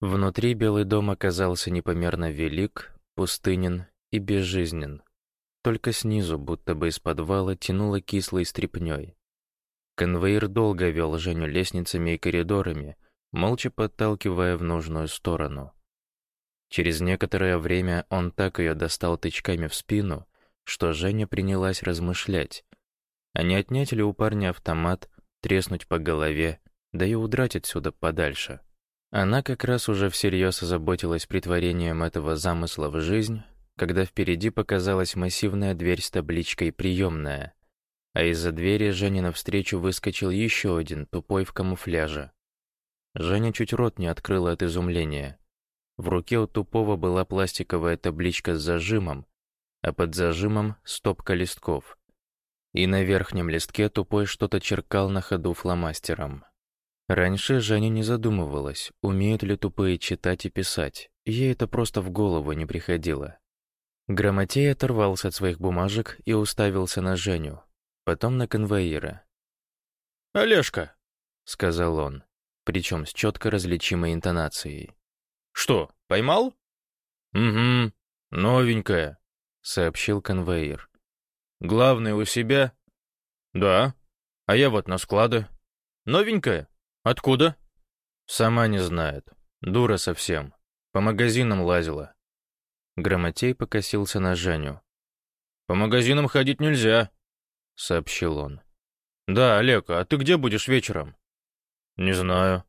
Внутри Белый дом оказался непомерно велик, пустынен и безжизнен. Только снизу, будто бы из подвала, тянуло кислой стрепнёй. Конвейер долго вел Женю лестницами и коридорами, молча подталкивая в нужную сторону. Через некоторое время он так ее достал тычками в спину, что Женя принялась размышлять, а не отнять ли у парня автомат, треснуть по голове, да и удрать отсюда подальше. Она как раз уже всерьез озаботилась притворением этого замысла в жизнь, когда впереди показалась массивная дверь с табличкой «Приемная», а из-за двери Жене навстречу выскочил еще один, тупой в камуфляже. Женя чуть рот не открыла от изумления. В руке у тупого была пластиковая табличка с зажимом, а под зажимом — стопка листков. И на верхнем листке тупой что-то черкал на ходу фломастером. Раньше Женя не задумывалась, умеют ли тупые читать и писать. Ей это просто в голову не приходило. Грамотей оторвался от своих бумажек и уставился на Женю, потом на конвоира. «Олежка!» — сказал он, причем с четко различимой интонацией. «Что, поймал?» «Угу, новенькая», — сообщил конвоир. «Главное у себя?» «Да. А я вот на склады. Новенькая?» «Откуда?» «Сама не знает. Дура совсем. По магазинам лазила». Грамотей покосился на Женю. «По магазинам ходить нельзя», — сообщил он. «Да, Олег, а ты где будешь вечером?» «Не знаю.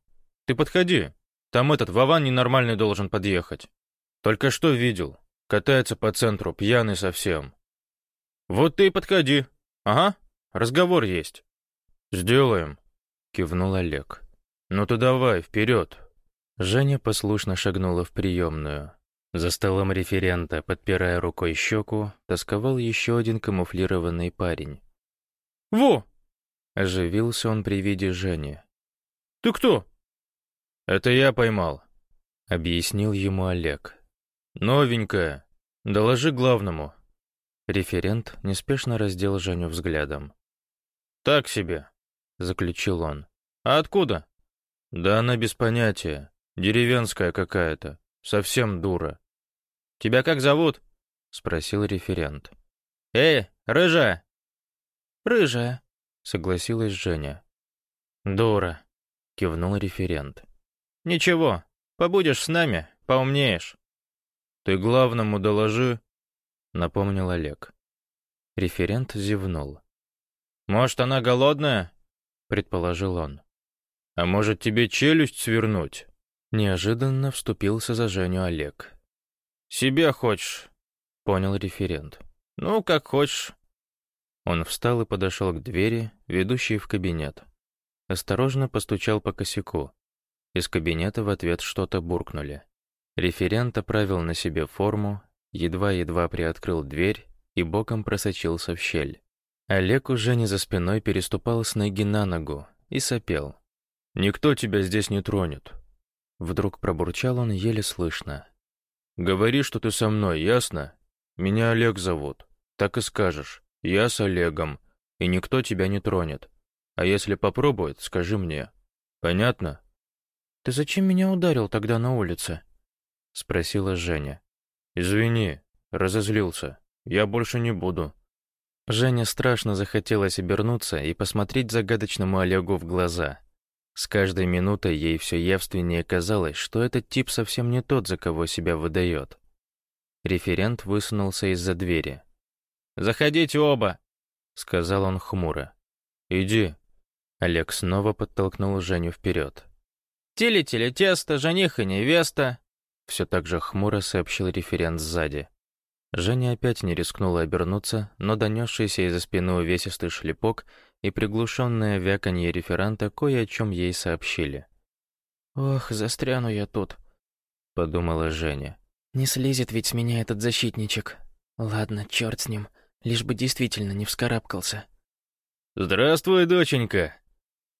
Ты подходи. Там этот Вован ненормальный должен подъехать. Только что видел. Катается по центру, пьяный совсем». «Вот ты и подходи. Ага, разговор есть». «Сделаем», — кивнул Олег. «Ну ты давай, вперед!» Женя послушно шагнула в приемную. За столом референта, подпирая рукой щеку, тосковал еще один камуфлированный парень. «Во!» — оживился он при виде Жени. «Ты кто?» «Это я поймал», — объяснил ему Олег. «Новенькая. Доложи главному». Референт неспешно раздел Женю взглядом. «Так себе», — заключил он. «А откуда?» «Да она без понятия. Деревенская какая-то. Совсем дура». «Тебя как зовут?» — спросил референт. «Эй, рыжая!» «Рыжая», — согласилась Женя. «Дура», — кивнул референт. «Ничего, побудешь с нами, поумнеешь». «Ты главному доложи», — напомнил Олег. Референт зевнул. «Может, она голодная?» — предположил он. «А может, тебе челюсть свернуть?» Неожиданно вступился за Женю Олег. «Себе хочешь?» — понял референт. «Ну, как хочешь». Он встал и подошел к двери, ведущей в кабинет. Осторожно постучал по косяку. Из кабинета в ответ что-то буркнули. Референт оправил на себе форму, едва-едва приоткрыл дверь и боком просочился в щель. Олег уже не за спиной переступал с ноги на ногу и сопел. Никто тебя здесь не тронет». Вдруг пробурчал он еле слышно. «Говори, что ты со мной, ясно? Меня Олег зовут. Так и скажешь. Я с Олегом, и никто тебя не тронет. А если попробует, скажи мне. Понятно?» «Ты зачем меня ударил тогда на улице?» — спросила Женя. «Извини, разозлился. Я больше не буду». Жене страшно захотелось обернуться и посмотреть загадочному Олегу в глаза. С каждой минутой ей все явственнее казалось, что этот тип совсем не тот, за кого себя выдает. Референт высунулся из-за двери. «Заходите оба!» — сказал он хмуро. «Иди». Олег снова подтолкнул Женю вперед. «Тили-тили тесто, жених и невеста!» Все так же хмуро сообщил референт сзади. Женя опять не рискнула обернуться, но донесшийся из-за спины увесистый шлепок и приглушенное вяканье реферанта кое о чем ей сообщили. «Ох, застряну я тут», — подумала Женя. «Не слезет ведь с меня этот защитничек. Ладно, черт с ним, лишь бы действительно не вскарабкался». «Здравствуй, доченька!»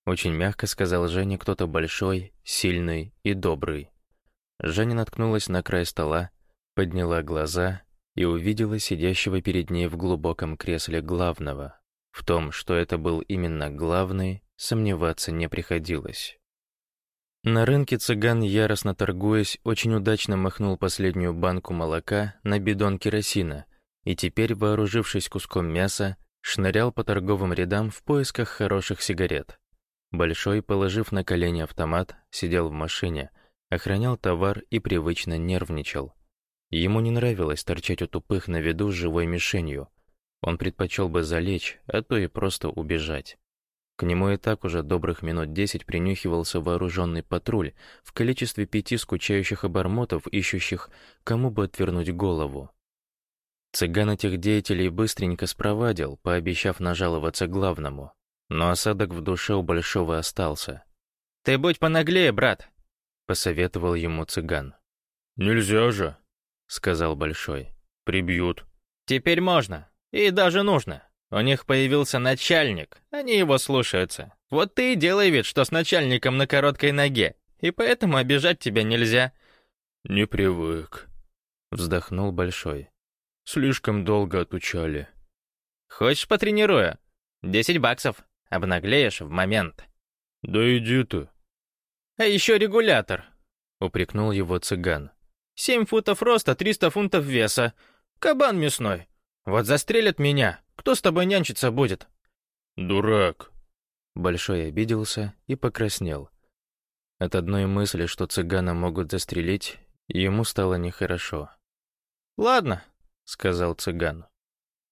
Очень мягко сказал Жене кто-то большой, сильный и добрый. Женя наткнулась на край стола, подняла глаза и увидела сидящего перед ней в глубоком кресле главного. В том, что это был именно главный, сомневаться не приходилось. На рынке цыган, яростно торгуясь, очень удачно махнул последнюю банку молока на бидон керосина и теперь, вооружившись куском мяса, шнырял по торговым рядам в поисках хороших сигарет. Большой, положив на колени автомат, сидел в машине, охранял товар и привычно нервничал. Ему не нравилось торчать у тупых на виду с живой мишенью. Он предпочел бы залечь, а то и просто убежать. К нему и так уже добрых минут десять принюхивался вооруженный патруль в количестве пяти скучающих обормотов, ищущих, кому бы отвернуть голову. Цыган этих деятелей быстренько спровадил, пообещав нажаловаться главному. Но осадок в душе у Большого остался. «Ты будь понаглее, брат!» — посоветовал ему цыган. «Нельзя же!» — сказал Большой. «Прибьют». «Теперь можно. И даже нужно. У них появился начальник, они его слушаются. Вот ты и делай вид, что с начальником на короткой ноге, и поэтому обижать тебя нельзя». «Не привык», — вздохнул Большой. «Слишком долго отучали». «Хочешь, потренирую? Десять баксов. Обнаглеешь в момент». «Да иди ты». «А еще регулятор», — упрекнул его цыган. «Семь футов роста, триста фунтов веса. Кабан мясной. Вот застрелят меня, кто с тобой нянчиться будет?» «Дурак!» Большой обиделся и покраснел. От одной мысли, что цыгана могут застрелить, ему стало нехорошо. «Ладно», — сказал цыган.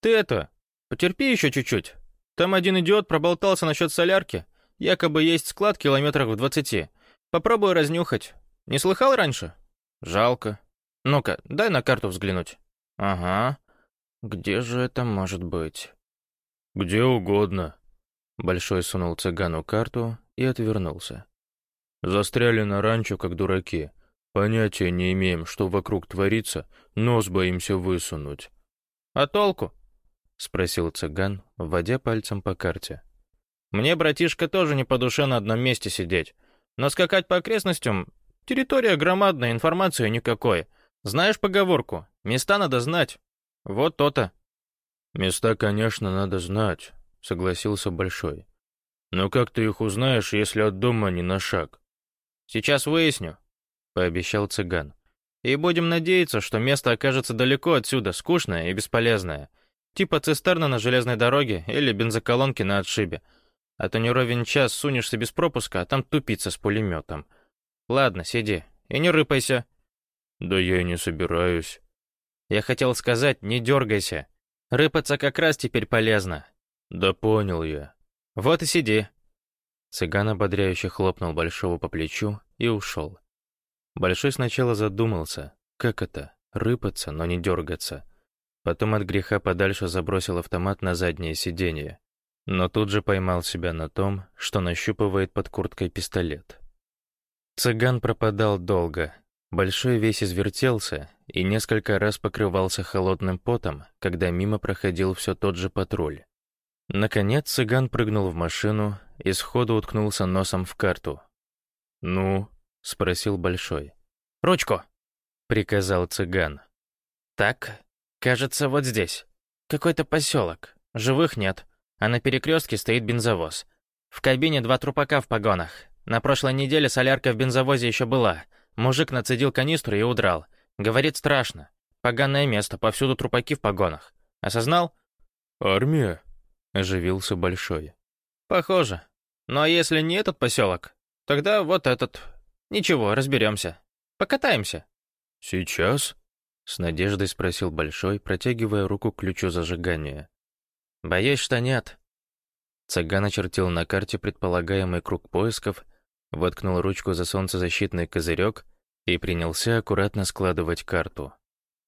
«Ты это, потерпи еще чуть-чуть. Там один идиот проболтался насчет солярки. Якобы есть склад километрах в двадцати. Попробую разнюхать. Не слыхал раньше? Жалко. Ну-ка, дай на карту взглянуть. Ага. Где же это может быть? Где угодно. Большой сунул цыгану карту и отвернулся. Застряли на ранчо, как дураки. Понятия не имеем, что вокруг творится, нос боимся высунуть. А толку? Спросил цыган, вводя пальцем по карте. Мне, братишка, тоже не по душе на одном месте сидеть. Но скакать по окрестностям... Территория громадная, информации никакой. Знаешь поговорку? Места надо знать. Вот то-то. Места, конечно, надо знать, согласился Большой. Но как ты их узнаешь, если от дома не на шаг? Сейчас выясню, пообещал цыган. И будем надеяться, что место окажется далеко отсюда, скучное и бесполезное. Типа цистерна на железной дороге или бензоколонки на отшибе. А то не ровен час сунешься без пропуска, а там тупица с пулеметом. Ладно, сиди и не рыпайся. Да я и не собираюсь. Я хотел сказать, не дергайся. Рыпаться как раз теперь полезно. Да понял я. Вот и сиди. Цыган ободряюще хлопнул Большого по плечу и ушел. Большой сначала задумался, как это, рыпаться, но не дергаться. Потом от греха подальше забросил автомат на заднее сиденье. Но тут же поймал себя на том, что нащупывает под курткой пистолет. Цыган пропадал долго. Большой весь извертелся и несколько раз покрывался холодным потом, когда мимо проходил все тот же патруль. Наконец цыган прыгнул в машину и сходу уткнулся носом в карту. «Ну?» — спросил Большой. «Ручку!» — приказал цыган. «Так, кажется, вот здесь. Какой-то поселок. Живых нет, а на перекрестке стоит бензовоз. В кабине два трупака в погонах. На прошлой неделе солярка в бензовозе еще была. Мужик нацедил канистру и удрал. Говорит, страшно. Поганое место, повсюду трупаки в погонах. Осознал? «Армия?» — оживился Большой. «Похоже. Но если не этот поселок, тогда вот этот. Ничего, разберемся. Покатаемся». «Сейчас?» — с надеждой спросил Большой, протягивая руку к ключу зажигания. «Боюсь, что нет». Цыган очертил на карте предполагаемый круг поисков, воткнул ручку за солнцезащитный козырек — и принялся аккуратно складывать карту.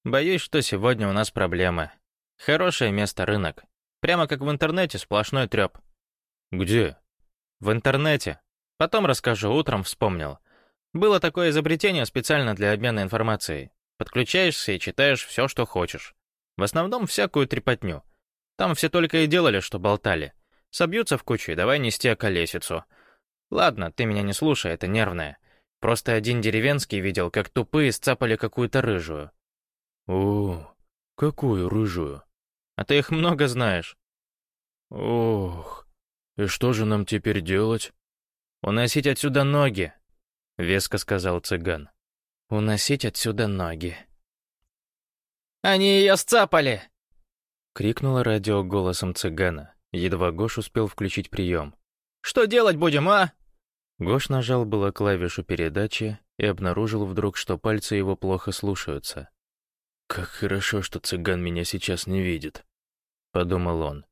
«Боюсь, что сегодня у нас проблемы. Хорошее место рынок. Прямо как в интернете, сплошной трёп». «Где?» «В интернете. Потом расскажу, утром вспомнил. Было такое изобретение специально для обмена информацией. Подключаешься и читаешь все, что хочешь. В основном всякую трепотню. Там все только и делали, что болтали. Собьются в кучу и давай нести околесицу. Ладно, ты меня не слушай, это нервное. Просто один деревенский видел, как тупые сцапали какую-то рыжую. О, какую рыжую? А ты их много знаешь. Ох, и что же нам теперь делать? Уносить отсюда ноги. веско сказал цыган. «Уносить отсюда ноги». «Они ее сцапали!» — крикнуло радио голосом цыгана. Едва Гош успел включить прием. «Что делать будем, а?» Гош нажал было клавишу передачи и обнаружил вдруг, что пальцы его плохо слушаются. «Как хорошо, что цыган меня сейчас не видит», — подумал он.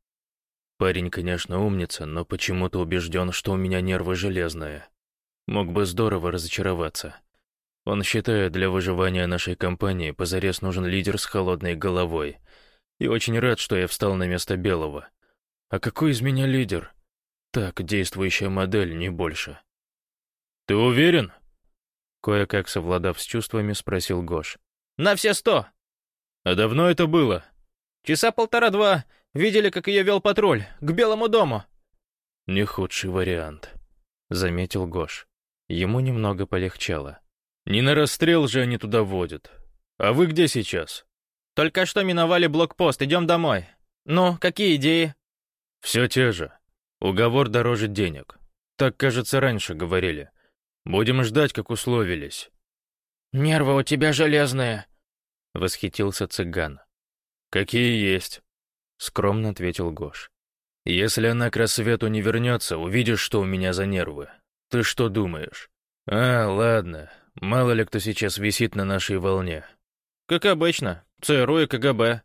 «Парень, конечно, умница, но почему-то убежден, что у меня нервы железные. Мог бы здорово разочароваться. Он считает, для выживания нашей компании позарез нужен лидер с холодной головой. И очень рад, что я встал на место Белого. А какой из меня лидер? Так, действующая модель, не больше. «Ты уверен?» Кое-как совладав с чувствами, спросил Гош. «На все сто!» «А давно это было?» «Часа полтора-два. Видели, как ее вел патруль. К Белому дому». «Не худший вариант», — заметил Гош. Ему немного полегчало. «Не на расстрел же они туда водят. А вы где сейчас?» «Только что миновали блокпост. Идем домой. Ну, какие идеи?» «Все те же. Уговор дороже денег. Так, кажется, раньше говорили. Будем ждать, как условились». «Нервы у тебя железные», — восхитился цыган. «Какие есть», — скромно ответил Гош. «Если она к рассвету не вернется, увидишь, что у меня за нервы. Ты что думаешь? А, ладно, мало ли кто сейчас висит на нашей волне». «Как обычно, ЦРУ и КГБ».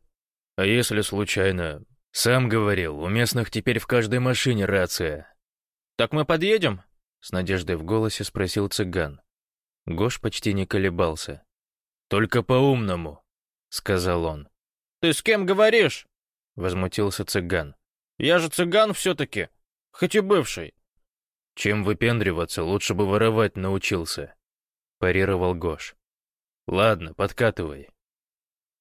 «А если случайно...» «Сам говорил, у местных теперь в каждой машине рация». «Так мы подъедем?» С надеждой в голосе спросил цыган. Гош почти не колебался. «Только по-умному», — сказал он. «Ты с кем говоришь?» — возмутился цыган. «Я же цыган все-таки, хоть и бывший». «Чем выпендриваться, лучше бы воровать научился», — парировал Гош. «Ладно, подкатывай».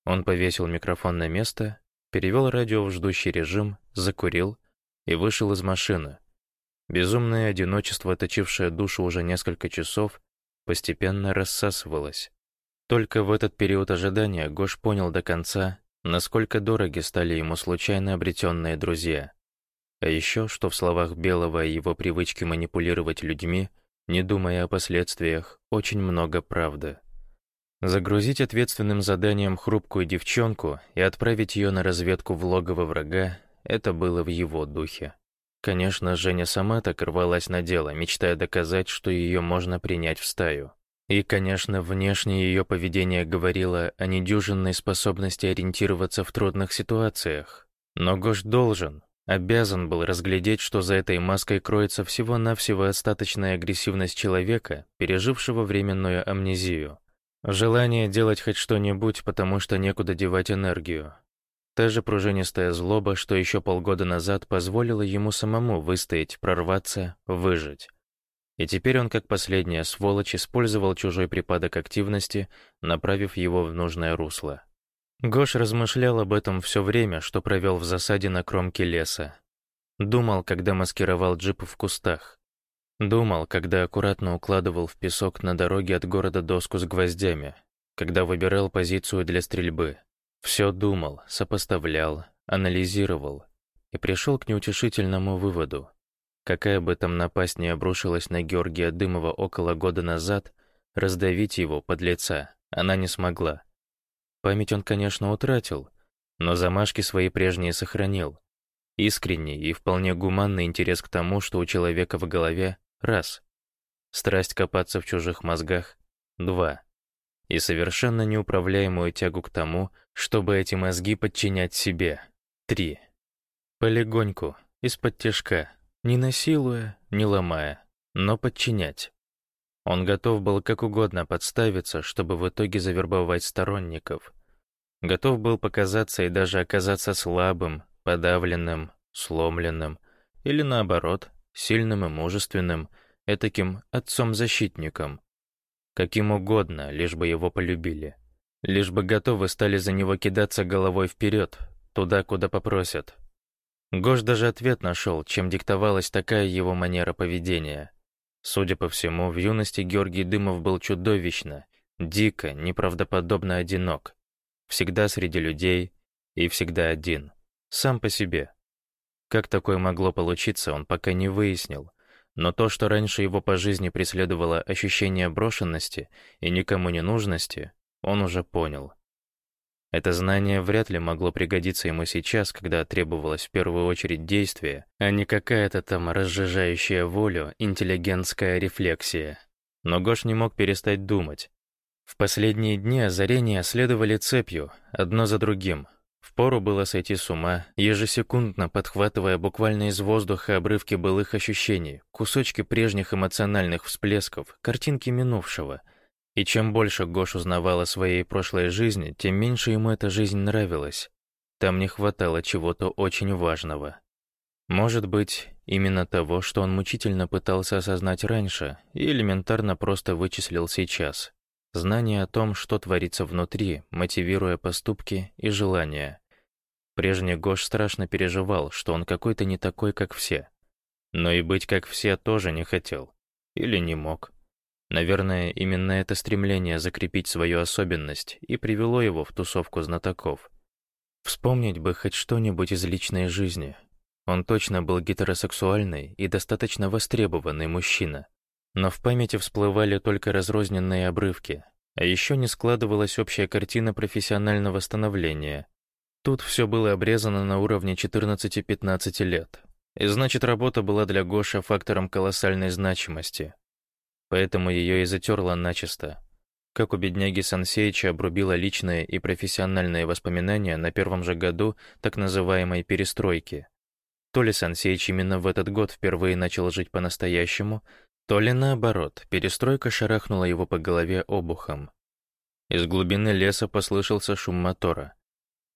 Он повесил микрофон на место, перевел радио в ждущий режим, закурил и вышел из машины, Безумное одиночество, точившее душу уже несколько часов, постепенно рассасывалось. Только в этот период ожидания Гош понял до конца, насколько дороги стали ему случайно обретенные друзья. А еще, что в словах Белого и его привычке манипулировать людьми, не думая о последствиях, очень много правды. Загрузить ответственным заданием хрупкую девчонку и отправить ее на разведку в логово врага — это было в его духе. Конечно, Женя сама так рвалась на дело, мечтая доказать, что ее можно принять в стаю. И, конечно, внешне ее поведение говорило о недюжинной способности ориентироваться в трудных ситуациях. Но Гош должен, обязан был разглядеть, что за этой маской кроется всего-навсего остаточная агрессивность человека, пережившего временную амнезию. Желание делать хоть что-нибудь, потому что некуда девать энергию. Та же пружинистая злоба, что еще полгода назад позволила ему самому выстоять, прорваться, выжить. И теперь он, как последняя сволочь, использовал чужой припадок активности, направив его в нужное русло. Гош размышлял об этом все время, что провел в засаде на кромке леса. Думал, когда маскировал джип в кустах. Думал, когда аккуратно укладывал в песок на дороге от города доску с гвоздями, когда выбирал позицию для стрельбы. Все думал, сопоставлял, анализировал и пришел к неутешительному выводу. Какая бы там напасть не обрушилась на Георгия Дымова около года назад, раздавить его под лица она не смогла. Память он, конечно, утратил, но замашки свои прежние сохранил. Искренний и вполне гуманный интерес к тому, что у человека в голове — раз. Страсть копаться в чужих мозгах — два и совершенно неуправляемую тягу к тому, чтобы эти мозги подчинять себе. Три. Полегоньку, из-под тяжка, не насилуя, не ломая, но подчинять. Он готов был как угодно подставиться, чтобы в итоге завербовать сторонников. Готов был показаться и даже оказаться слабым, подавленным, сломленным, или наоборот, сильным и мужественным, этаким отцом-защитником, Каким угодно, лишь бы его полюбили. Лишь бы готовы стали за него кидаться головой вперед, туда, куда попросят. Гош даже ответ нашел, чем диктовалась такая его манера поведения. Судя по всему, в юности Георгий Дымов был чудовищно, дико, неправдоподобно одинок. Всегда среди людей и всегда один. Сам по себе. Как такое могло получиться, он пока не выяснил, Но то, что раньше его по жизни преследовало ощущение брошенности и никому не нужности, он уже понял. Это знание вряд ли могло пригодиться ему сейчас, когда требовалось в первую очередь действие, а не какая-то там разжижающая волю интеллигентская рефлексия. Но Гош не мог перестать думать. В последние дни озарения следовали цепью, одно за другим. Впору было сойти с ума, ежесекундно подхватывая буквально из воздуха обрывки былых ощущений, кусочки прежних эмоциональных всплесков, картинки минувшего — и чем больше Гош узнавал о своей прошлой жизни, тем меньше ему эта жизнь нравилась. Там не хватало чего-то очень важного. Может быть, именно того, что он мучительно пытался осознать раньше и элементарно просто вычислил сейчас. Знание о том, что творится внутри, мотивируя поступки и желания. Прежний Гош страшно переживал, что он какой-то не такой, как все. Но и быть как все тоже не хотел. Или не мог. Наверное, именно это стремление закрепить свою особенность и привело его в тусовку знатоков. Вспомнить бы хоть что-нибудь из личной жизни. Он точно был гетеросексуальный и достаточно востребованный мужчина. Но в памяти всплывали только разрозненные обрывки, а еще не складывалась общая картина профессионального становления. Тут все было обрезано на уровне 14-15 лет. И значит, работа была для Гоша фактором колоссальной значимости — поэтому ее и затерло начисто. Как у бедняги Сансеича обрубила личные и профессиональные воспоминания на первом же году так называемой «перестройки». То ли Сансеич именно в этот год впервые начал жить по-настоящему, то ли наоборот, перестройка шарахнула его по голове обухом. Из глубины леса послышался шум мотора.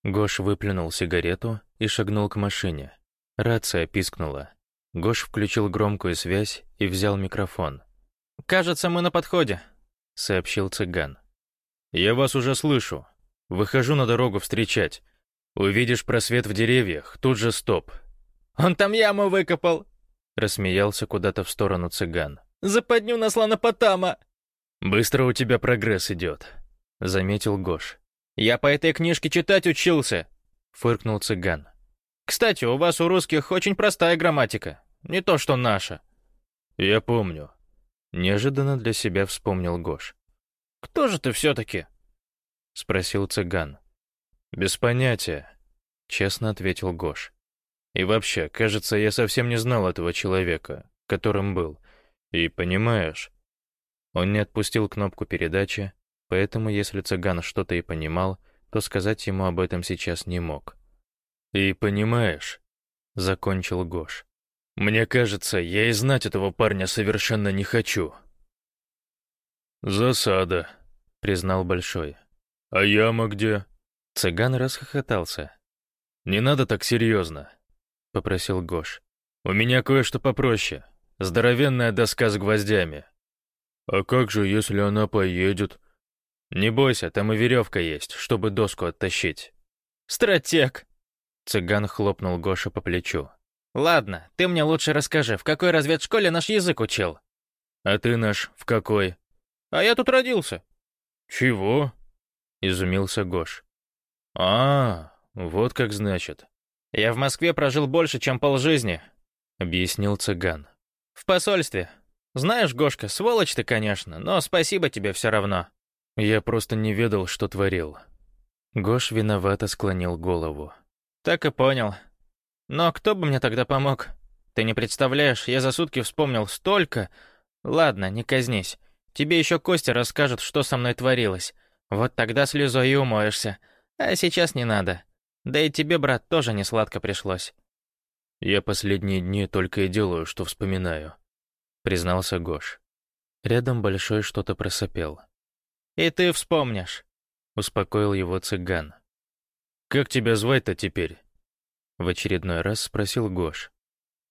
Гош выплюнул сигарету и шагнул к машине. Рация пискнула. Гош включил громкую связь и взял микрофон. «Кажется, мы на подходе», — сообщил цыган. «Я вас уже слышу. Выхожу на дорогу встречать. Увидишь просвет в деревьях, тут же стоп». «Он там яму выкопал», — рассмеялся куда-то в сторону цыган. «Западню на слонопотама». «Быстро у тебя прогресс идет», — заметил Гош. «Я по этой книжке читать учился», — фыркнул цыган. «Кстати, у вас у русских очень простая грамматика, не то что наша». «Я помню», Неожиданно для себя вспомнил Гош. «Кто же ты все-таки?» — спросил цыган. «Без понятия», — честно ответил Гош. «И вообще, кажется, я совсем не знал этого человека, которым был. И понимаешь...» Он не отпустил кнопку передачи, поэтому если цыган что-то и понимал, то сказать ему об этом сейчас не мог. «И понимаешь...» — закончил Гош. Мне кажется, я и знать этого парня совершенно не хочу. Засада, признал Большой. А яма где? Цыган расхохотался. Не надо так серьезно, попросил Гош. У меня кое-что попроще. Здоровенная доска с гвоздями. А как же, если она поедет? Не бойся, там и веревка есть, чтобы доску оттащить. Стратег! Цыган хлопнул Гоша по плечу. «Ладно, ты мне лучше расскажи, в какой разведшколе наш язык учил?» «А ты наш в какой?» «А я тут родился». «Чего?» — изумился Гош. «А, вот как значит». «Я в Москве прожил больше, чем полжизни», — объяснил цыган. «В посольстве. Знаешь, Гошка, сволочь ты, конечно, но спасибо тебе все равно». Я просто не ведал, что творил. Гош виновато склонил голову. «Так и понял. Но кто бы мне тогда помог? Ты не представляешь, я за сутки вспомнил столько... Ладно, не казнись. Тебе еще Костя расскажет, что со мной творилось. Вот тогда слезой и умоешься. А сейчас не надо. Да и тебе, брат, тоже не сладко пришлось. Я последние дни только и делаю, что вспоминаю, признался Гош. Рядом большой что-то просопел. И ты вспомнишь, успокоил его цыган. Как тебя звать-то теперь? В очередной раз спросил Гош.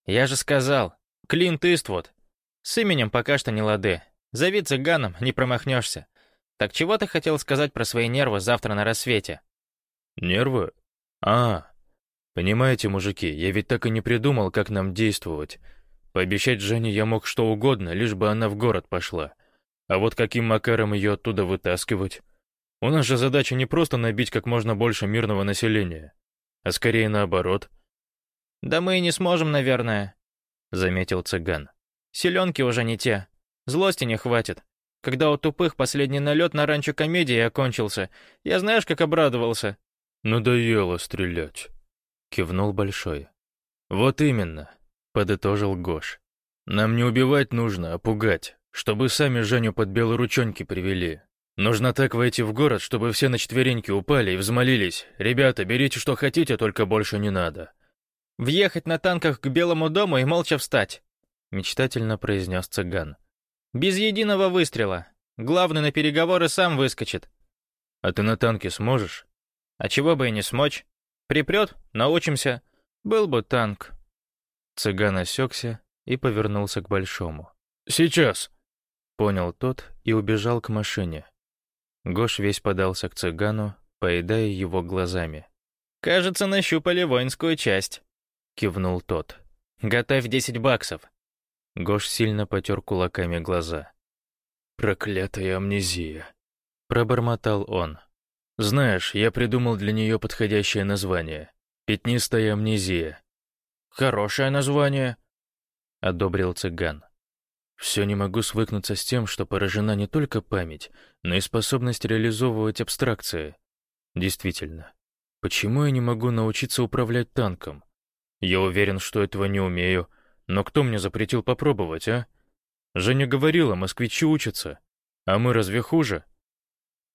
«Я же сказал, Клинт Иствуд. С именем пока что не лады. Зови цыганом, не промахнешься. Так чего ты хотел сказать про свои нервы завтра на рассвете?» «Нервы? А, понимаете, мужики, я ведь так и не придумал, как нам действовать. Пообещать Жене я мог что угодно, лишь бы она в город пошла. А вот каким макаром ее оттуда вытаскивать? У нас же задача не просто набить как можно больше мирного населения, а скорее наоборот. «Да мы и не сможем, наверное», — заметил цыган. Селенки уже не те. Злости не хватит. Когда у тупых последний налет на ранчо комедии окончился, я знаешь, как обрадовался?» «Надоело стрелять», — кивнул Большой. «Вот именно», — подытожил Гош. «Нам не убивать нужно, а пугать, чтобы сами Женю под белые ручонки привели. Нужно так войти в город, чтобы все на четвереньки упали и взмолились. «Ребята, берите, что хотите, только больше не надо». «Въехать на танках к Белому дому и молча встать», — мечтательно произнес цыган. «Без единого выстрела. Главный на переговоры сам выскочит». «А ты на танке сможешь?» «А чего бы и не смочь. Припрет, научимся. Был бы танк». Цыган осекся и повернулся к Большому. «Сейчас!» — понял тот и убежал к машине. Гош весь подался к цыгану, поедая его глазами. «Кажется, нащупали воинскую часть», — кивнул тот. «Готовь десять баксов». Гош сильно потер кулаками глаза. «Проклятая амнезия», — пробормотал он. «Знаешь, я придумал для нее подходящее название. Пятнистая амнезия». «Хорошее название», — одобрил цыган. Все не могу свыкнуться с тем, что поражена не только память, но и способность реализовывать абстракции. Действительно, почему я не могу научиться управлять танком? Я уверен, что этого не умею, но кто мне запретил попробовать, а? Женя говорила, москвичи учатся. А мы разве хуже?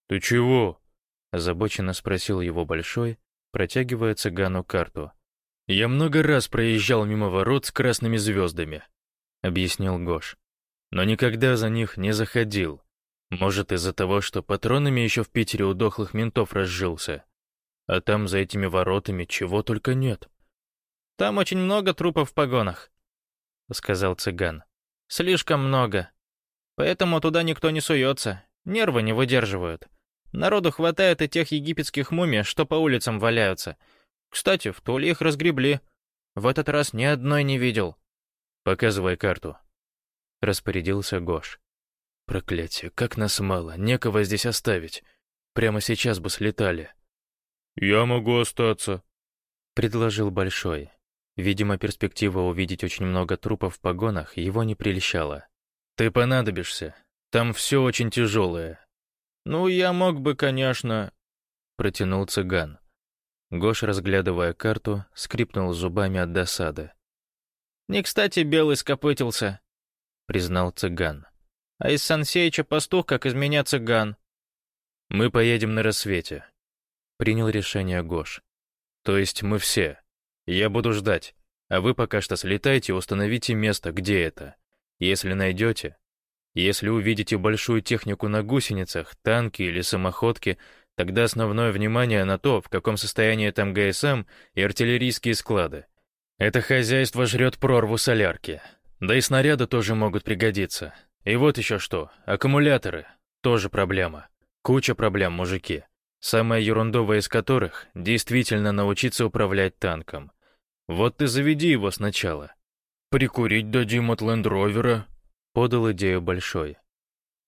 Ты чего? Озабоченно спросил его Большой, протягивая цыгану карту. Я много раз проезжал мимо ворот с красными звездами, объяснил Гош но никогда за них не заходил. Может, из-за того, что патронами еще в Питере у дохлых ментов разжился. А там за этими воротами чего только нет. «Там очень много трупов в погонах», — сказал цыган. «Слишком много. Поэтому туда никто не суется, нервы не выдерживают. Народу хватает и тех египетских мумий, что по улицам валяются. Кстати, в Туле их разгребли. В этот раз ни одной не видел». «Показывай карту», — распорядился Гош. «Проклятие, как нас мало, некого здесь оставить. Прямо сейчас бы слетали». «Я могу остаться», — предложил Большой. Видимо, перспектива увидеть очень много трупов в погонах его не прельщала. «Ты понадобишься. Там все очень тяжелое». «Ну, я мог бы, конечно...» — протянул цыган. Гош, разглядывая карту, скрипнул зубами от досады. «Не кстати белый скопытился признал цыган. «А из Сансеича пастух, как из меня цыган». «Мы поедем на рассвете», — принял решение Гош. «То есть мы все. Я буду ждать, а вы пока что слетайте установите место, где это. Если найдете, если увидите большую технику на гусеницах, танки или самоходки, тогда основное внимание на то, в каком состоянии там ГСМ и артиллерийские склады. Это хозяйство жрет прорву солярки, да и снаряды тоже могут пригодиться. И вот еще что, аккумуляторы. Тоже проблема. Куча проблем, мужики. Самая ерундовая из которых — действительно научиться управлять танком. Вот ты заведи его сначала. «Прикурить дадим от лендровера», — подал идею Большой.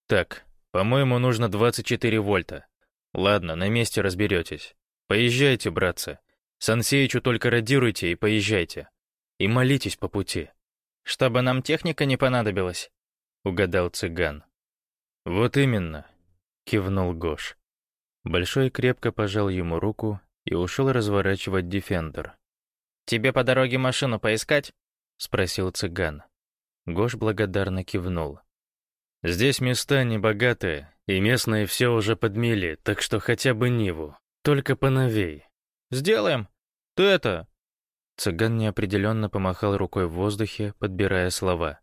«Так, по-моему, нужно 24 вольта. Ладно, на месте разберетесь. Поезжайте, братцы. Сансеичу только радируйте и поезжайте. И молитесь по пути». «Чтобы нам техника не понадобилась», — угадал цыган. «Вот именно», — кивнул Гош. Большой крепко пожал ему руку и ушел разворачивать дефендер. «Тебе по дороге машину поискать?» — спросил цыган. Гош благодарно кивнул. «Здесь места небогатые, и местные все уже подмели, так что хотя бы Ниву, только поновей». «Сделаем. Ты это, Цыган неопределенно помахал рукой в воздухе, подбирая слова.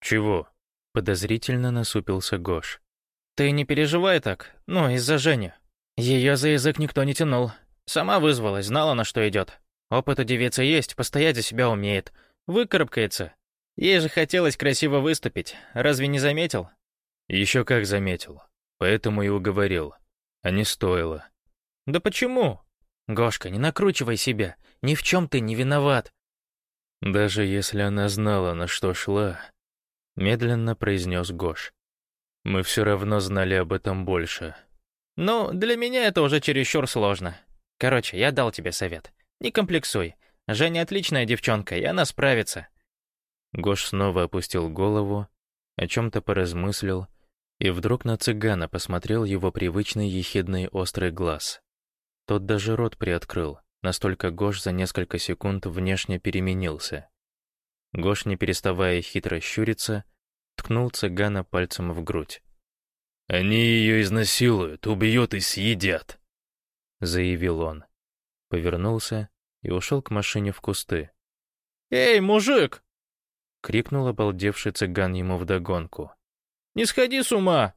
«Чего?» — подозрительно насупился Гош. «Ты не переживай так, ну, из-за Жени. Ее за язык никто не тянул. Сама вызвалась, знала, на что идет. Опыт у девицы есть, постоять за себя умеет. Выкарабкается. Ей же хотелось красиво выступить, разве не заметил?» «Еще как заметил. Поэтому и уговорил. А не стоило». «Да почему?» «Гошка, не накручивай себя. Ни в чем ты не виноват». «Даже если она знала, на что шла», — медленно произнес Гош. «Мы все равно знали об этом больше». «Ну, для меня это уже чересчур сложно. Короче, я дал тебе совет. Не комплексуй. Женя отличная девчонка, и она справится». Гош снова опустил голову, о чем-то поразмыслил, и вдруг на цыгана посмотрел его привычный ехидный острый глаз. Тот даже рот приоткрыл, настолько Гош за несколько секунд внешне переменился. Гош, не переставая хитро щуриться, ткнул цыгана пальцем в грудь. «Они ее изнасилуют, убьют и съедят», — заявил он. Повернулся и ушел к машине в кусты. «Эй, мужик!» — крикнул обалдевший цыган ему вдогонку. «Не сходи с ума!»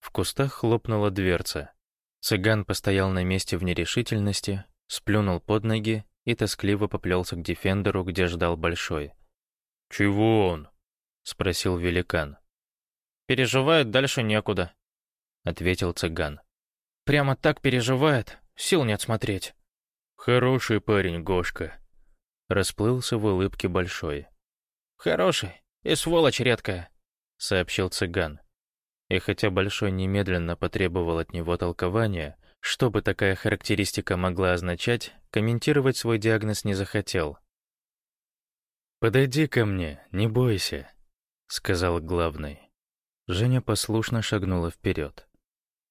В кустах хлопнула дверца. Цыган постоял на месте в нерешительности, сплюнул под ноги и тоскливо поплелся к Дефендеру, где ждал Большой. «Чего он?» — спросил великан. «Переживает дальше некуда», — ответил цыган. «Прямо так переживает, сил нет смотреть». «Хороший парень, Гошка», — расплылся в улыбке Большой. «Хороший и сволочь редкая», — сообщил цыган. И хотя Большой немедленно потребовал от него толкования, что бы такая характеристика могла означать, комментировать свой диагноз не захотел. «Подойди ко мне, не бойся», — сказал главный. Женя послушно шагнула вперед.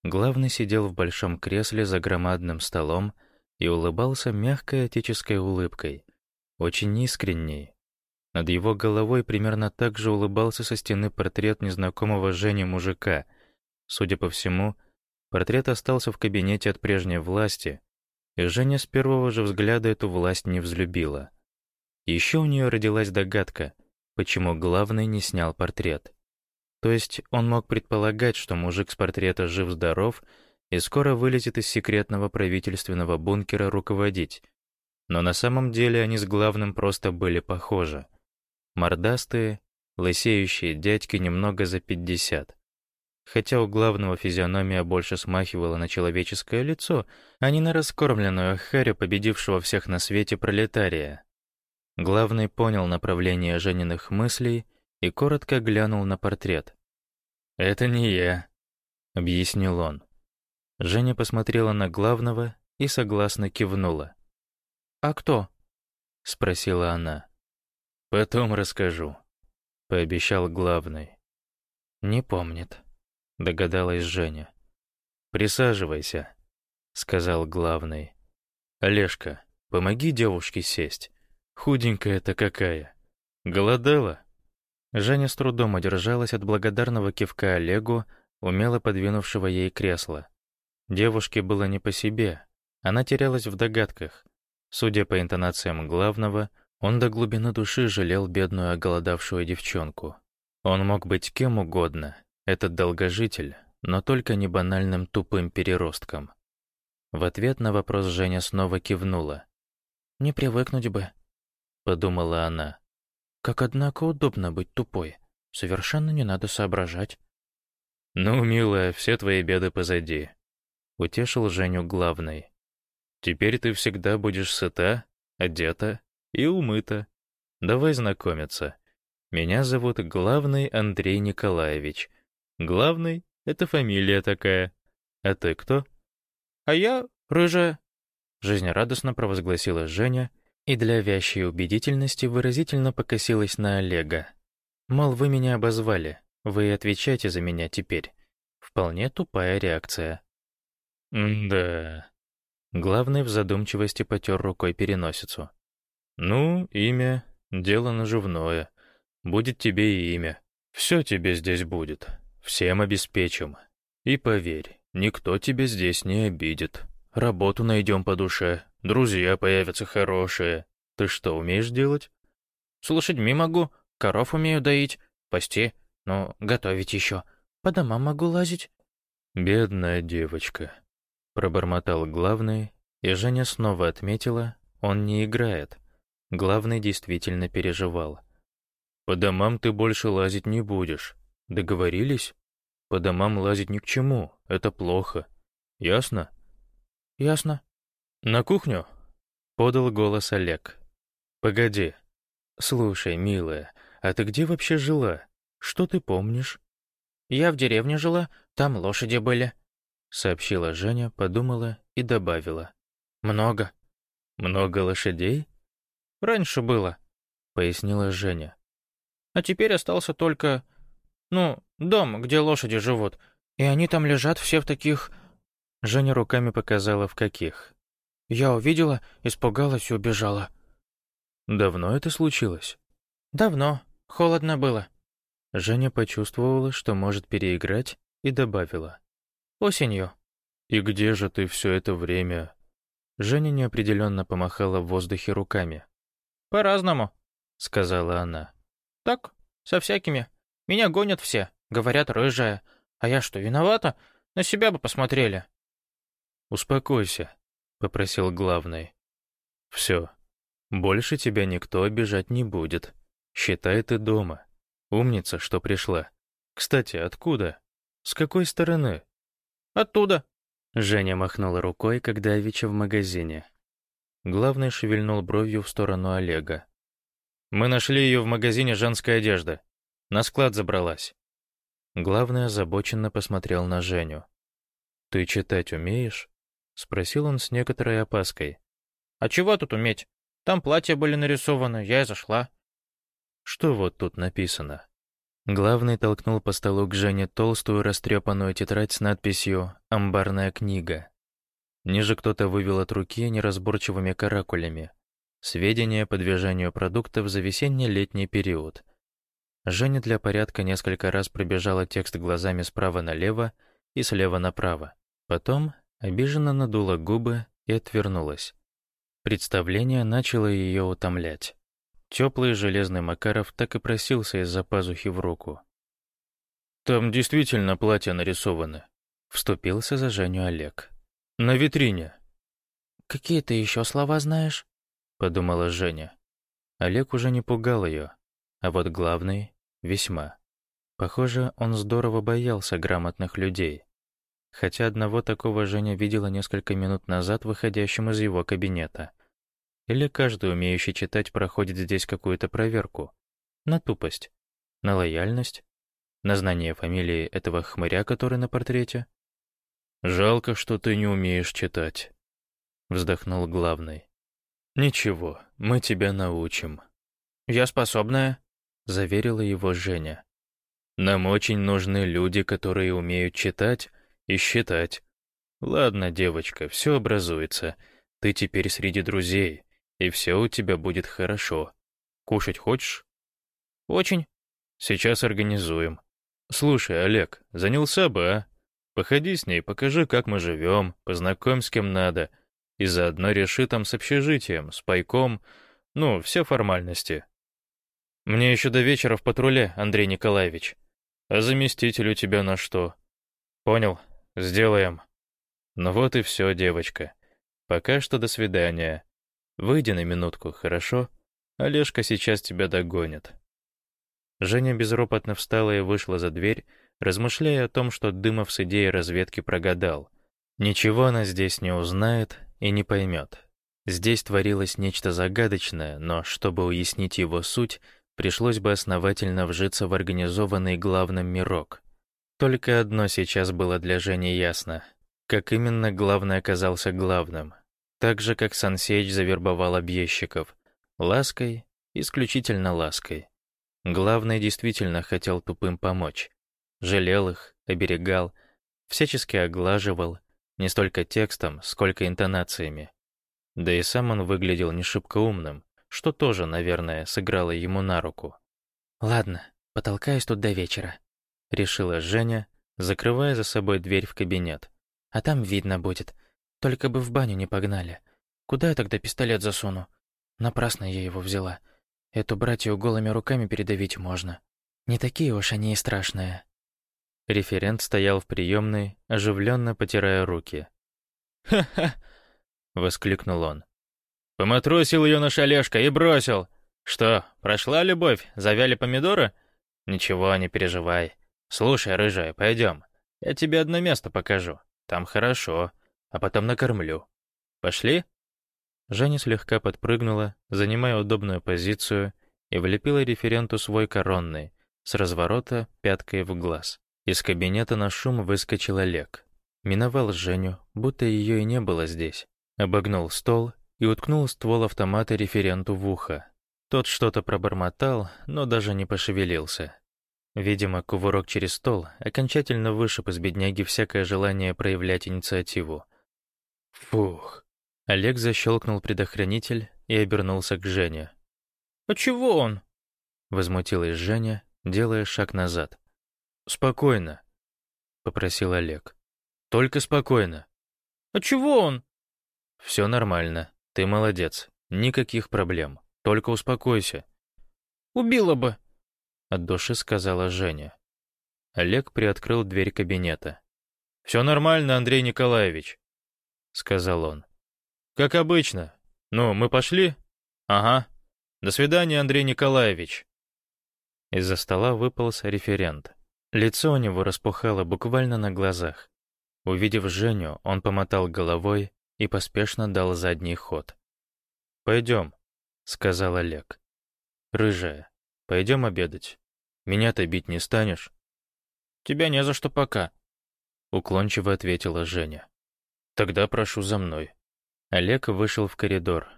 Главный сидел в большом кресле за громадным столом и улыбался мягкой отеческой улыбкой, очень искренней. Над его головой примерно так же улыбался со стены портрет незнакомого Жени мужика. Судя по всему, портрет остался в кабинете от прежней власти, и Женя с первого же взгляда эту власть не взлюбила. Еще у нее родилась догадка, почему главный не снял портрет. То есть он мог предполагать, что мужик с портрета жив-здоров и скоро вылезет из секретного правительственного бункера руководить. Но на самом деле они с главным просто были похожи. Мордастые, лысеющие дядьки немного за пятьдесят. Хотя у главного физиономия больше смахивала на человеческое лицо, а не на раскормленную харю победившего всех на свете пролетария. Главный понял направление Жениных мыслей и коротко глянул на портрет. «Это не я», — объяснил он. Женя посмотрела на главного и согласно кивнула. «А кто?» — спросила она. «Потом расскажу», — пообещал главный. «Не помнит», — догадалась Женя. «Присаживайся», — сказал главный. «Олежка, помоги девушке сесть. Худенькая-то какая. Голодала?» Женя с трудом одержалась от благодарного кивка Олегу, умело подвинувшего ей кресло. Девушке было не по себе. Она терялась в догадках. Судя по интонациям главного, он до глубины души жалел бедную оголодавшую девчонку. Он мог быть кем угодно, этот долгожитель, но только не банальным тупым переростком. В ответ на вопрос Женя снова кивнула. «Не привыкнуть бы», — подумала она. «Как, однако, удобно быть тупой. Совершенно не надо соображать». «Ну, милая, все твои беды позади», — утешил Женю главный. «Теперь ты всегда будешь сыта, одета и умыта. Давай знакомиться. Меня зовут Главный Андрей Николаевич. Главный — это фамилия такая. А ты кто?» «А я рыжая», — жизнерадостно провозгласила Женя и для вящей убедительности выразительно покосилась на Олега. «Мол, вы меня обозвали, вы отвечайте за меня теперь». Вполне тупая реакция. «Да...» Главный в задумчивости потер рукой переносицу. «Ну, имя — дело наживное. Будет тебе и имя. Все тебе здесь будет. Всем обеспечим. И поверь, никто тебя здесь не обидит. Работу найдем по душе, друзья появятся хорошие. Ты что, умеешь делать?» «С лошадьми могу, коров умею доить, пасти, но готовить еще. По домам могу лазить». «Бедная девочка», — пробормотал главный, и Женя снова отметила, он не играет. Главный действительно переживал. «По домам ты больше лазить не будешь. Договорились? По домам лазить ни к чему, это плохо. Ясно?» «Ясно». «На кухню?» — подал голос Олег. «Погоди. Слушай, милая, а ты где вообще жила? Что ты помнишь?» «Я в деревне жила, там лошади были», — сообщила Женя, подумала и добавила. «Много». «Много лошадей?» Раньше было», — пояснила Женя. А теперь остался только... Ну, дом, где лошади живут. И они там лежат все в таких... Женя руками показала, в каких. Я увидела, испугалась и убежала. Давно это случилось? Давно. Холодно было. Женя почувствовала, что может переиграть, и добавила. Осенью. И где же ты все это время? Женя неопределенно помахала в воздухе руками. По-разному, сказала она. Так, со всякими. Меня гонят все, говорят рыжая. А я что, виновата? На себя бы посмотрели. Успокойся, попросил главный. Все. Больше тебя никто обижать не будет. Считай ты дома. Умница, что пришла. Кстати, откуда? С какой стороны? Оттуда. Женя махнула рукой, когда Авича в магазине. Главный шевельнул бровью в сторону Олега. Мы нашли ее в магазине женской одежды. На склад забралась. Главный озабоченно посмотрел на Женю. «Ты читать умеешь?» — спросил он с некоторой опаской. «А чего тут уметь? Там платья были нарисованы, я и зашла». «Что вот тут написано?» Главный толкнул по столу к Жене толстую растрепанную тетрадь с надписью «Амбарная книга». Ниже кто-то вывел от руки неразборчивыми каракулями. Сведения по движению продуктов за весенне-летний период. Женя для порядка несколько раз пробежала текст глазами справа налево и слева направо. Потом обиженно надула губы и отвернулась. Представление начало ее утомлять. Теплый железный Макаров так и просился из-за пазухи в руку. «Там действительно платья нарисованы», — вступился за Женю Олег. «На витрине». «Какие ты еще слова знаешь?» подумала Женя. Олег уже не пугал ее, а вот главный — весьма. Похоже, он здорово боялся грамотных людей. Хотя одного такого Женя видела несколько минут назад выходящим из его кабинета. Или каждый, умеющий читать, проходит здесь какую-то проверку. На тупость, на лояльность, на знание фамилии этого хмыря, который на портрете. «Жалко, что ты не умеешь читать», — вздохнул главный. «Ничего, мы тебя научим». «Я способная», — заверила его Женя. «Нам очень нужны люди, которые умеют читать и считать. Ладно, девочка, все образуется. Ты теперь среди друзей, и все у тебя будет хорошо. Кушать хочешь?» «Очень». «Сейчас организуем. Слушай, Олег, занялся бы, а? Походи с ней, покажи, как мы живем, познакомь с кем надо, и заодно реши там с общежитием, с пайком, ну, все формальности. Мне еще до вечера в патруле, Андрей Николаевич. А заместитель у тебя на что? Понял, сделаем. Ну вот и все, девочка. Пока что до свидания. Выйди на минутку, хорошо? Олежка сейчас тебя догонит. Женя безропотно встала и вышла за дверь, размышляя о том, что Дымов с идеей разведки прогадал. Ничего она здесь не узнает, и не поймет. Здесь творилось нечто загадочное, но чтобы уяснить его суть, пришлось бы основательно вжиться в организованный главным мирок. Только одно сейчас было для Жени ясно. Как именно главный оказался главным. Так же, как Сансейч завербовал объездчиков. Лаской, исключительно лаской. Главный действительно хотел тупым помочь. Жалел их, оберегал, всячески оглаживал, не столько текстом, сколько интонациями. Да и сам он выглядел не шибко умным, что тоже, наверное, сыграло ему на руку. «Ладно, потолкаюсь тут до вечера», — решила Женя, закрывая за собой дверь в кабинет. «А там видно будет. Только бы в баню не погнали. Куда я тогда пистолет засуну? Напрасно я его взяла. Эту братью голыми руками передавить можно. Не такие уж они и страшные». Референт стоял в приемной, оживленно потирая руки. «Ха-ха!» — воскликнул он. «Поматросил ее на шалешка и бросил. Что, прошла любовь? Завяли помидоры? Ничего, не переживай. Слушай, рыжая, пойдем. Я тебе одно место покажу. Там хорошо. А потом накормлю. Пошли?» Женя слегка подпрыгнула, занимая удобную позицию, и влепила референту свой коронный, с разворота пяткой в глаз. Из кабинета на шум выскочил Олег. Миновал Женю, будто ее и не было здесь. Обогнул стол и уткнул ствол автомата референту в ухо. Тот что-то пробормотал, но даже не пошевелился. Видимо, кувырок через стол окончательно вышиб из бедняги всякое желание проявлять инициативу. Фух. Олег защелкнул предохранитель и обернулся к Жене. «А чего он?» — возмутилась Женя, делая шаг назад. «Спокойно», — попросил Олег. «Только спокойно». «А чего он?» «Все нормально. Ты молодец. Никаких проблем. Только успокойся». «Убила бы», — от души сказала Женя. Олег приоткрыл дверь кабинета. «Все нормально, Андрей Николаевич», — сказал он. «Как обычно. Ну, мы пошли?» «Ага. До свидания, Андрей Николаевич». Из-за стола выполз референт. Лицо у него распухало буквально на глазах. Увидев Женю, он помотал головой и поспешно дал задний ход. «Пойдем», — сказал Олег. «Рыжая, пойдем обедать. Меня-то бить не станешь?» «Тебя не за что пока», — уклончиво ответила Женя. «Тогда прошу за мной». Олег вышел в коридор.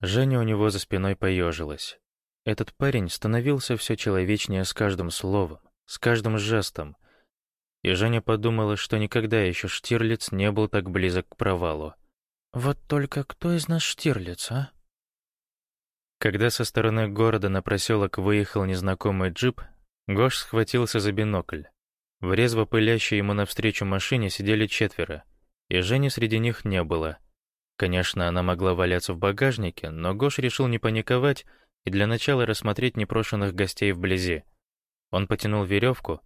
Женя у него за спиной поежилась. Этот парень становился все человечнее с каждым словом, с каждым жестом. И Женя подумала, что никогда еще Штирлиц не был так близок к провалу. «Вот только кто из нас Штирлиц, а?» Когда со стороны города на проселок выехал незнакомый джип, Гош схватился за бинокль. В резво пылящей ему навстречу машине сидели четверо, и Жени среди них не было. Конечно, она могла валяться в багажнике, но Гош решил не паниковать и для начала рассмотреть непрошенных гостей вблизи. Он потянул веревку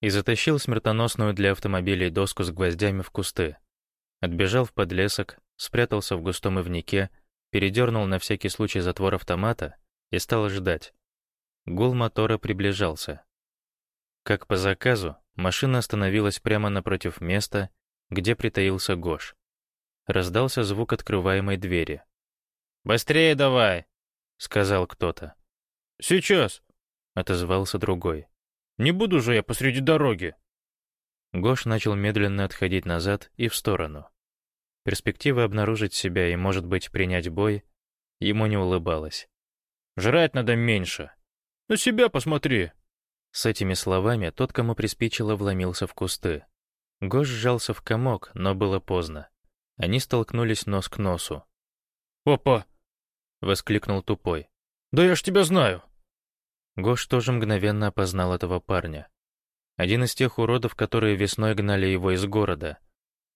и затащил смертоносную для автомобилей доску с гвоздями в кусты. Отбежал в подлесок, спрятался в густом ивнике, передернул на всякий случай затвор автомата и стал ждать. Гул мотора приближался. Как по заказу, машина остановилась прямо напротив места, где притаился Гош. Раздался звук открываемой двери. «Быстрее давай!» — сказал кто-то. «Сейчас!» — отозвался другой. «Не буду же я посреди дороги!» Гош начал медленно отходить назад и в сторону. Перспектива обнаружить себя и, может быть, принять бой ему не улыбалась. «Жрать надо меньше. На себя посмотри!» С этими словами тот, кому приспичило, вломился в кусты. Гош сжался в комок, но было поздно. Они столкнулись нос к носу. «Опа!» — воскликнул тупой. «Да я ж тебя знаю!» Гош тоже мгновенно опознал этого парня. Один из тех уродов, которые весной гнали его из города.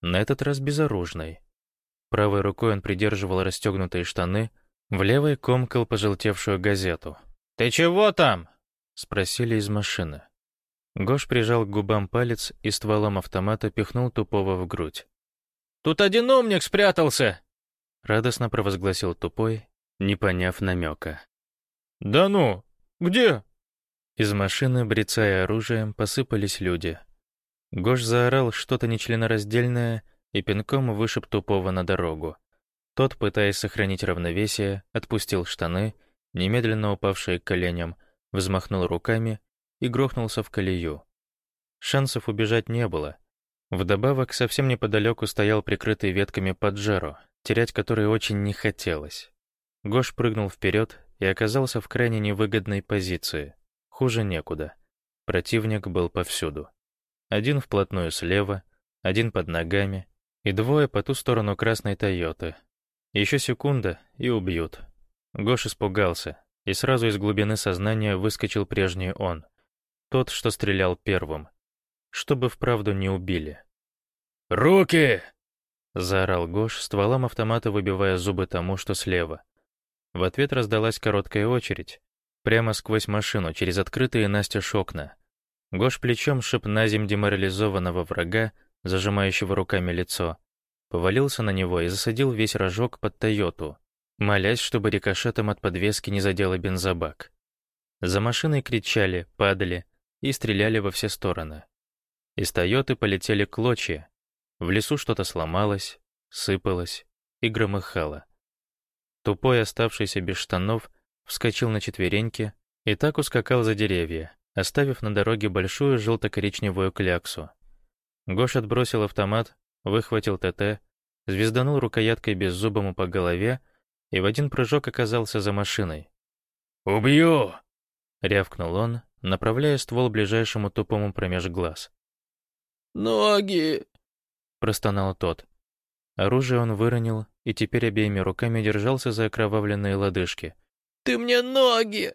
На этот раз безоружный. Правой рукой он придерживал расстегнутые штаны, в левой комкал пожелтевшую газету. «Ты чего там?» — спросили из машины. Гош прижал к губам палец и стволом автомата пихнул тупого в грудь. «Тут один умник спрятался!» — радостно провозгласил тупой, не поняв намека. «Да ну! Где?» Из машины, брецая оружием, посыпались люди. Гош заорал что-то нечленораздельное и пинком вышиб тупого на дорогу. Тот, пытаясь сохранить равновесие, отпустил штаны, немедленно упавшие к коленям, взмахнул руками и грохнулся в колею. Шансов убежать не было. Вдобавок, совсем неподалеку стоял прикрытый ветками поджару, терять который очень не хотелось. Гош прыгнул вперед и оказался в крайне невыгодной позиции. Хуже некуда. Противник был повсюду. Один вплотную слева, один под ногами, и двое по ту сторону красной «Тойоты». Еще секунда, и убьют. Гош испугался, и сразу из глубины сознания выскочил прежний он. Тот, что стрелял первым. Чтобы вправду не убили. «Руки!» — заорал Гош, стволом автомата выбивая зубы тому, что слева. В ответ раздалась короткая очередь. Прямо сквозь машину, через открытые настежь окна. Гош плечом шип на земь деморализованного врага, зажимающего руками лицо. Повалился на него и засадил весь рожок под «Тойоту», молясь, чтобы рикошетом от подвески не задело бензобак. За машиной кричали, падали и стреляли во все стороны. Из «Тойоты» полетели клочья. В лесу что-то сломалось, сыпалось и громыхало. Тупой, оставшийся без штанов, вскочил на четвереньки и так ускакал за деревья, оставив на дороге большую желто-коричневую кляксу. Гош отбросил автомат, выхватил ТТ, звезданул рукояткой беззубому по голове и в один прыжок оказался за машиной. «Убью!» — рявкнул он, направляя ствол ближайшему тупому промеж глаз. «Ноги!» — простонал тот. Оружие он выронил и теперь обеими руками держался за окровавленные лодыжки. «Ты мне ноги!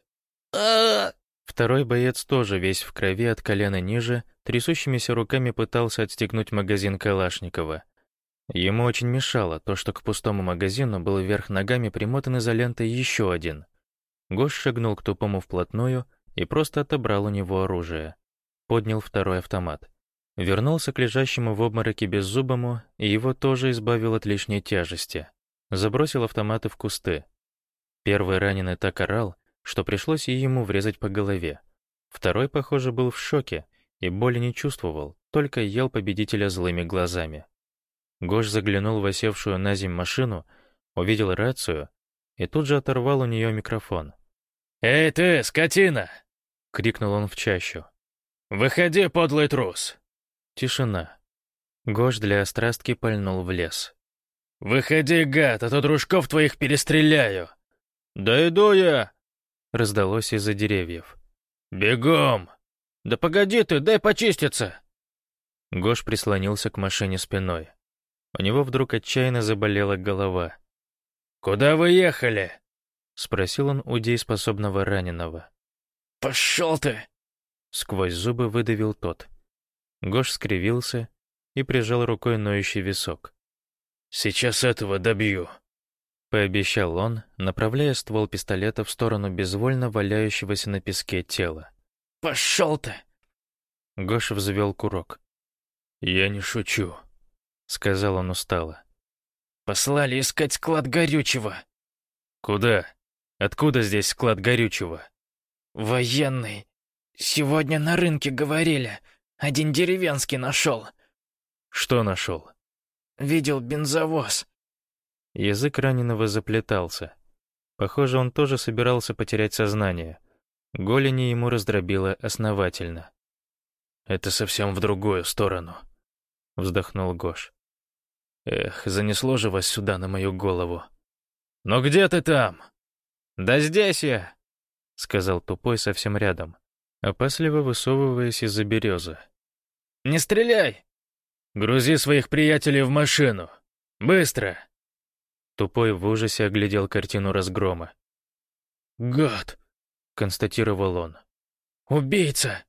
а, Второй боец тоже весь в крови от колена ниже, трясущимися руками пытался отстегнуть магазин Калашникова. Ему очень мешало то, что к пустому магазину был вверх ногами примотан изолентой еще один. Гош шагнул к тупому вплотную и просто отобрал у него оружие. Поднял второй автомат. Вернулся к лежащему в обмороке беззубому, и его тоже избавил от лишней тяжести. Забросил автоматы в кусты. Первый раненый так орал, что пришлось и ему врезать по голове. Второй, похоже, был в шоке и боли не чувствовал, только ел победителя злыми глазами. Гош заглянул в осевшую на земь машину, увидел рацию и тут же оторвал у нее микрофон. «Эй ты, скотина!» — крикнул он в чащу. «Выходи, подлый трус!» Тишина. Гош для острастки пальнул в лес. «Выходи, гад, а то дружков твоих перестреляю!» «Да иду я!» — раздалось из-за деревьев. «Бегом!» «Да погоди ты, дай почиститься!» Гош прислонился к машине спиной. У него вдруг отчаянно заболела голова. «Куда вы ехали?» — спросил он у дееспособного раненого. «Пошел ты!» — сквозь зубы выдавил тот. Гош скривился и прижал рукой ноющий висок. «Сейчас этого добью!» — пообещал он, направляя ствол пистолета в сторону безвольно валяющегося на песке тела. «Пошел ты!» Гош взвел курок. «Я не шучу», — сказал он устало. «Послали искать склад горючего». «Куда? Откуда здесь склад горючего?» «Военный. Сегодня на рынке говорили. Один деревенский нашел». «Что нашел?» «Видел бензовоз». Язык раненого заплетался. Похоже, он тоже собирался потерять сознание. Голени ему раздробило основательно. «Это совсем в другую сторону», — вздохнул Гош. «Эх, занесло же вас сюда на мою голову. Но где ты там?» «Да здесь я», — сказал тупой совсем рядом, опасливо высовываясь из-за березы. «Не стреляй!» «Грузи своих приятелей в машину! Быстро!» Тупой в ужасе оглядел картину разгрома. «Гад!» — констатировал он. «Убийца!»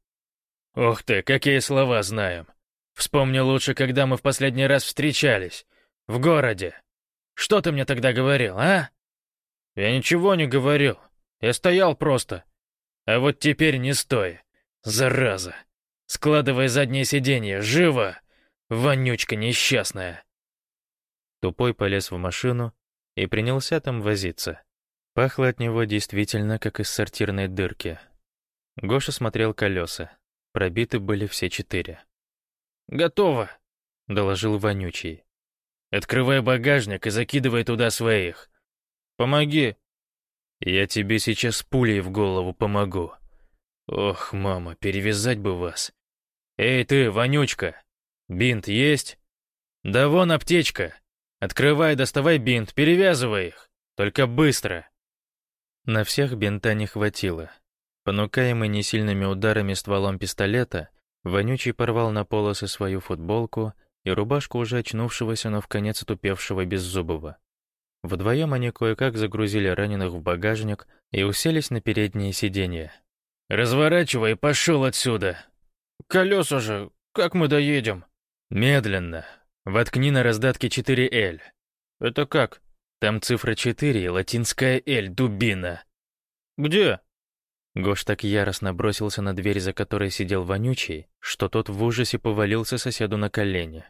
«Ух ты, какие слова знаем! Вспомни лучше, когда мы в последний раз встречались. В городе. Что ты мне тогда говорил, а?» «Я ничего не говорил. Я стоял просто. А вот теперь не стой. Зараза. Складывай заднее сиденье, живо! Вонючка несчастная!» Тупой полез в машину и принялся там возиться. Пахло от него действительно, как из сортирной дырки. Гоша смотрел колеса. Пробиты были все четыре. «Готово», — доложил Вонючий. «Открывай багажник и закидывай туда своих. Помоги». «Я тебе сейчас пулей в голову помогу. Ох, мама, перевязать бы вас. Эй ты, Вонючка, бинт есть? Да вон аптечка. Открывай, доставай бинт, перевязывай их. Только быстро». На всех бинта не хватило. Понукаемый несильными ударами стволом пистолета, Вонючий порвал на полосы свою футболку и рубашку уже очнувшегося, но в конец отупевшего Беззубого. Вдвоем они кое-как загрузили раненых в багажник и уселись на передние сиденья. «Разворачивай, пошел отсюда!» «Колеса же, как мы доедем?» «Медленно. Воткни на раздатке 4L». «Это как?» «Там цифра 4 и латинская L, дубина». «Где?» Гош так яростно бросился на дверь, за которой сидел вонючий, что тот в ужасе повалился соседу на колени.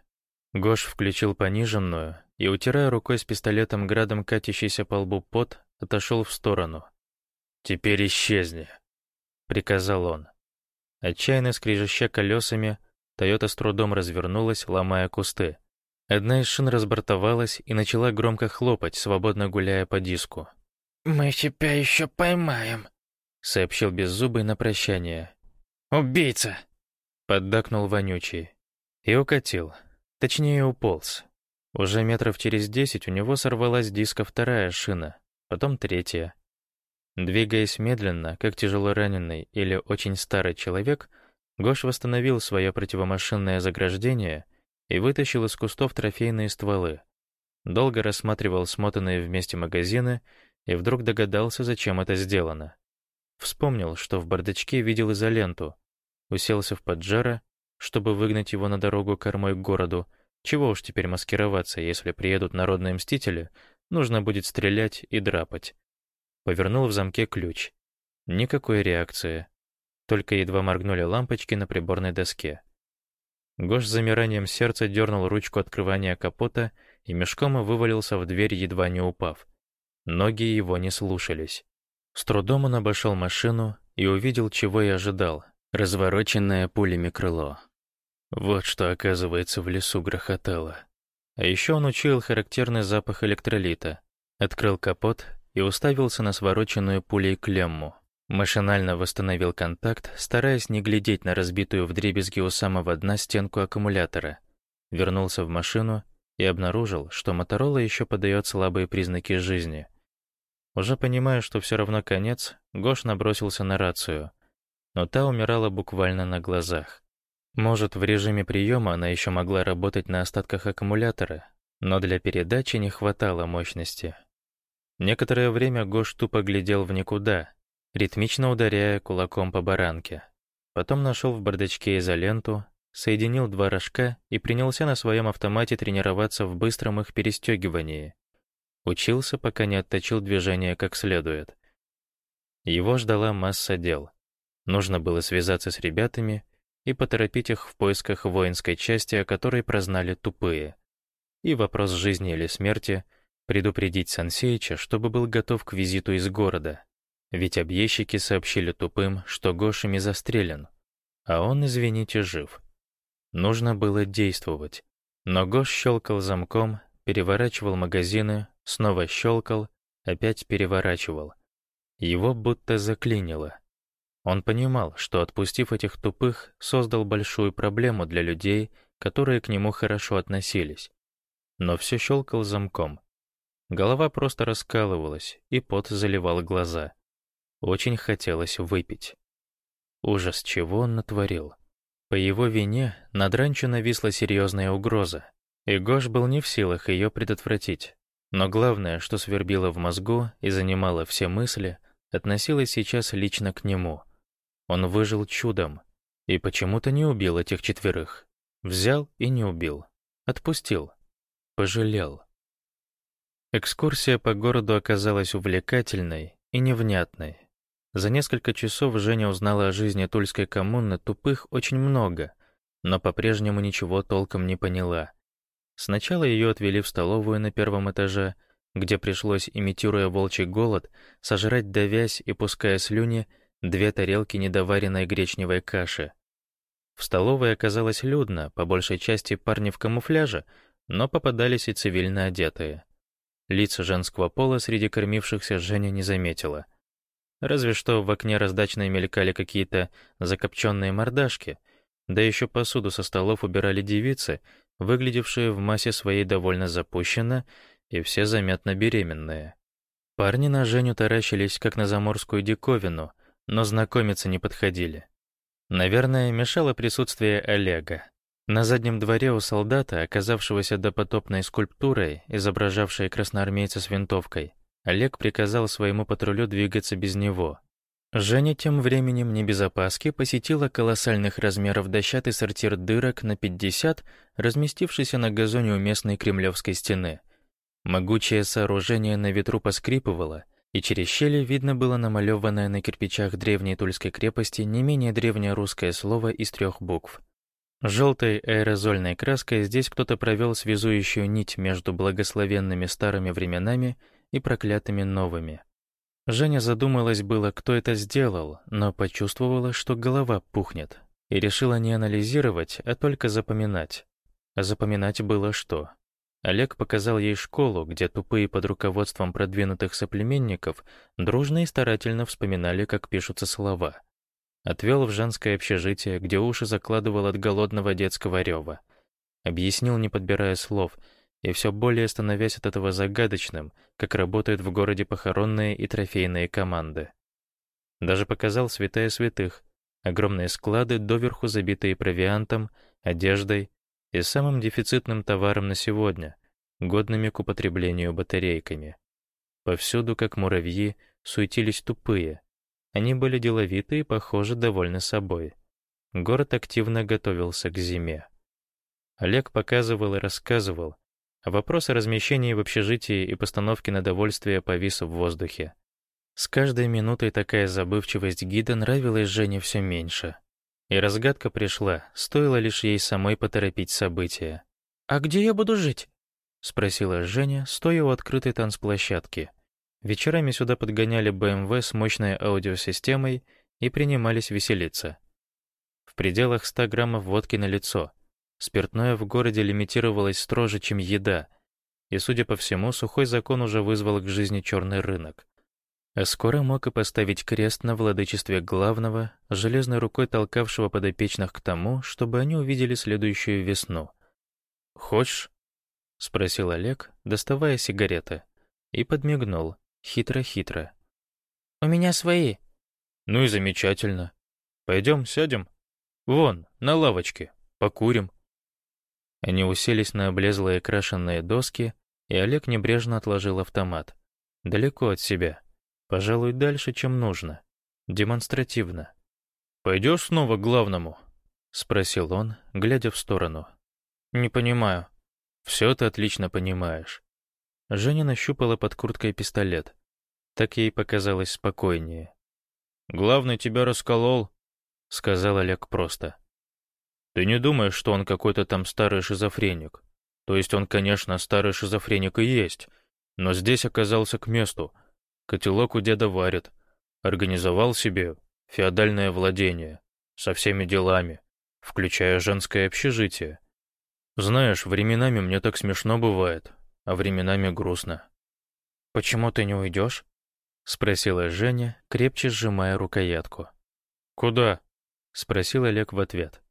Гош включил пониженную и, утирая рукой с пистолетом градом катящийся по лбу пот, отошел в сторону. «Теперь исчезни», — приказал он. Отчаянно скрежеща колесами, Тойота с трудом развернулась, ломая кусты. Одна из шин разбортовалась и начала громко хлопать, свободно гуляя по диску. «Мы тебя еще поймаем», — сообщил Беззубый на прощание. «Убийца!» — поддакнул Вонючий. И укатил. Точнее, уполз. Уже метров через десять у него сорвалась диска вторая шина, потом третья. Двигаясь медленно, как тяжело раненый или очень старый человек, Гош восстановил свое противомашинное заграждение и вытащил из кустов трофейные стволы. Долго рассматривал смотанные вместе магазины и вдруг догадался, зачем это сделано. Вспомнил, что в бардачке видел изоленту, уселся в поджара, чтобы выгнать его на дорогу кормой к городу. Чего уж теперь маскироваться, если приедут народные мстители, нужно будет стрелять и драпать. Повернул в замке ключ. Никакой реакции. Только едва моргнули лампочки на приборной доске. Гош с замиранием сердца дернул ручку открывания капота и мешком вывалился в дверь, едва не упав. Ноги его не слушались. С трудом он обошел машину и увидел, чего и ожидал — развороченное пулями крыло. Вот что, оказывается, в лесу грохотало. А еще он учуял характерный запах электролита, открыл капот и уставился на свороченную пулей клемму. Машинально восстановил контакт, стараясь не глядеть на разбитую вдребезги у самого дна стенку аккумулятора. Вернулся в машину и обнаружил, что Моторола еще подает слабые признаки жизни. Уже понимая, что все равно конец, Гош набросился на рацию. Но та умирала буквально на глазах. Может, в режиме приема она еще могла работать на остатках аккумулятора, но для передачи не хватало мощности. Некоторое время Гош тупо глядел в никуда, ритмично ударяя кулаком по баранке. Потом нашел в бардачке изоленту, соединил два рожка и принялся на своем автомате тренироваться в быстром их перестегивании. Учился, пока не отточил движение как следует. Его ждала масса дел. Нужно было связаться с ребятами и поторопить их в поисках воинской части, о которой прознали тупые. И вопрос жизни или смерти — предупредить Сансеича, чтобы был готов к визиту из города. Ведь объездчики сообщили тупым, что Гошами застрелен, а он, извините, жив. Нужно было действовать. Но Гош щелкал замком, переворачивал магазины, снова щелкал, опять переворачивал. Его будто заклинило. Он понимал, что, отпустив этих тупых, создал большую проблему для людей, которые к нему хорошо относились. Но все щелкал замком. Голова просто раскалывалась, и пот заливал глаза. Очень хотелось выпить. Ужас, чего он натворил. По его вине над ранчо нависла серьезная угроза, и Гош был не в силах ее предотвратить. Но главное, что свербило в мозгу и занимало все мысли, относилось сейчас лично к нему. Он выжил чудом и почему-то не убил этих четверых. Взял и не убил. Отпустил. Пожалел. Экскурсия по городу оказалась увлекательной и невнятной. За несколько часов Женя узнала о жизни Тульской коммуны тупых очень много, но по-прежнему ничего толком не поняла. Сначала ее отвели в столовую на первом этаже, где пришлось, имитируя волчий голод, сожрать давясь и пуская слюни две тарелки недоваренной гречневой каши. В столовой оказалось людно, по большей части парни в камуфляже, но попадались и цивильно одетые. Лица женского пола среди кормившихся Женя не заметила. Разве что в окне раздачной мелькали какие-то закопченные мордашки, да еще посуду со столов убирали девицы, выглядевшие в массе своей довольно запущенно и все заметно беременные. Парни на Женю таращились, как на заморскую диковину, но знакомиться не подходили. Наверное, мешало присутствие Олега. На заднем дворе у солдата, оказавшегося допотопной скульптурой, изображавшей красноармейца с винтовкой, Олег приказал своему патрулю двигаться без него. Женя тем временем не без опаски посетила колоссальных размеров дощатый сортир дырок на 50, разместившийся на газоне у местной кремлевской стены. Могучее сооружение на ветру поскрипывало, и через щели видно было намалеванное на кирпичах древней Тульской крепости не менее древнее русское слово из трех букв — Желтой аэрозольной краской здесь кто-то провел связующую нить между благословенными старыми временами и проклятыми новыми. Женя задумалась было, кто это сделал, но почувствовала, что голова пухнет, и решила не анализировать, а только запоминать. А запоминать было что? Олег показал ей школу, где тупые под руководством продвинутых соплеменников дружно и старательно вспоминали, как пишутся слова — Отвел в женское общежитие, где уши закладывал от голодного детского рева. Объяснил, не подбирая слов, и все более становясь от этого загадочным, как работают в городе похоронные и трофейные команды. Даже показал святая святых, огромные склады, доверху забитые провиантом, одеждой и самым дефицитным товаром на сегодня, годными к употреблению батарейками. Повсюду, как муравьи, суетились тупые. Они были деловитые и, похоже, довольны собой. Город активно готовился к зиме. Олег показывал и рассказывал, а вопрос о размещении в общежитии и постановке на довольствие повис в воздухе. С каждой минутой такая забывчивость гида нравилась Жене все меньше. И разгадка пришла, стоило лишь ей самой поторопить события. «А где я буду жить?» — спросила Женя, стоя у открытой танцплощадки. Вечерами сюда подгоняли БМВ с мощной аудиосистемой и принимались веселиться. В пределах 100 граммов водки на лицо. Спиртное в городе лимитировалось строже, чем еда, и, судя по всему, сухой закон уже вызвал к жизни черный рынок. А скоро мог и поставить крест на владычестве главного, железной рукой толкавшего подопечных к тому, чтобы они увидели следующую весну. «Хочешь?» — спросил Олег, доставая сигареты, и подмигнул, хитро-хитро. «У меня свои». «Ну и замечательно. Пойдем сядем? Вон, на лавочке, покурим». Они уселись на облезлые крашенные доски, и Олег небрежно отложил автомат. Далеко от себя. Пожалуй, дальше, чем нужно. Демонстративно. «Пойдешь снова к главному?» — спросил он, глядя в сторону. «Не понимаю». «Все ты отлично понимаешь». Женя нащупала под курткой пистолет. Так ей показалось спокойнее. «Главный тебя расколол», — сказал Олег просто. «Ты не думаешь, что он какой-то там старый шизофреник? То есть он, конечно, старый шизофреник и есть, но здесь оказался к месту. Котелок у деда варит. Организовал себе феодальное владение со всеми делами, включая женское общежитие. Знаешь, временами мне так смешно бывает, а временами грустно. «Почему ты не уйдешь?» — спросила Женя, крепче сжимая рукоятку. «Куда?» — спросил Олег в ответ.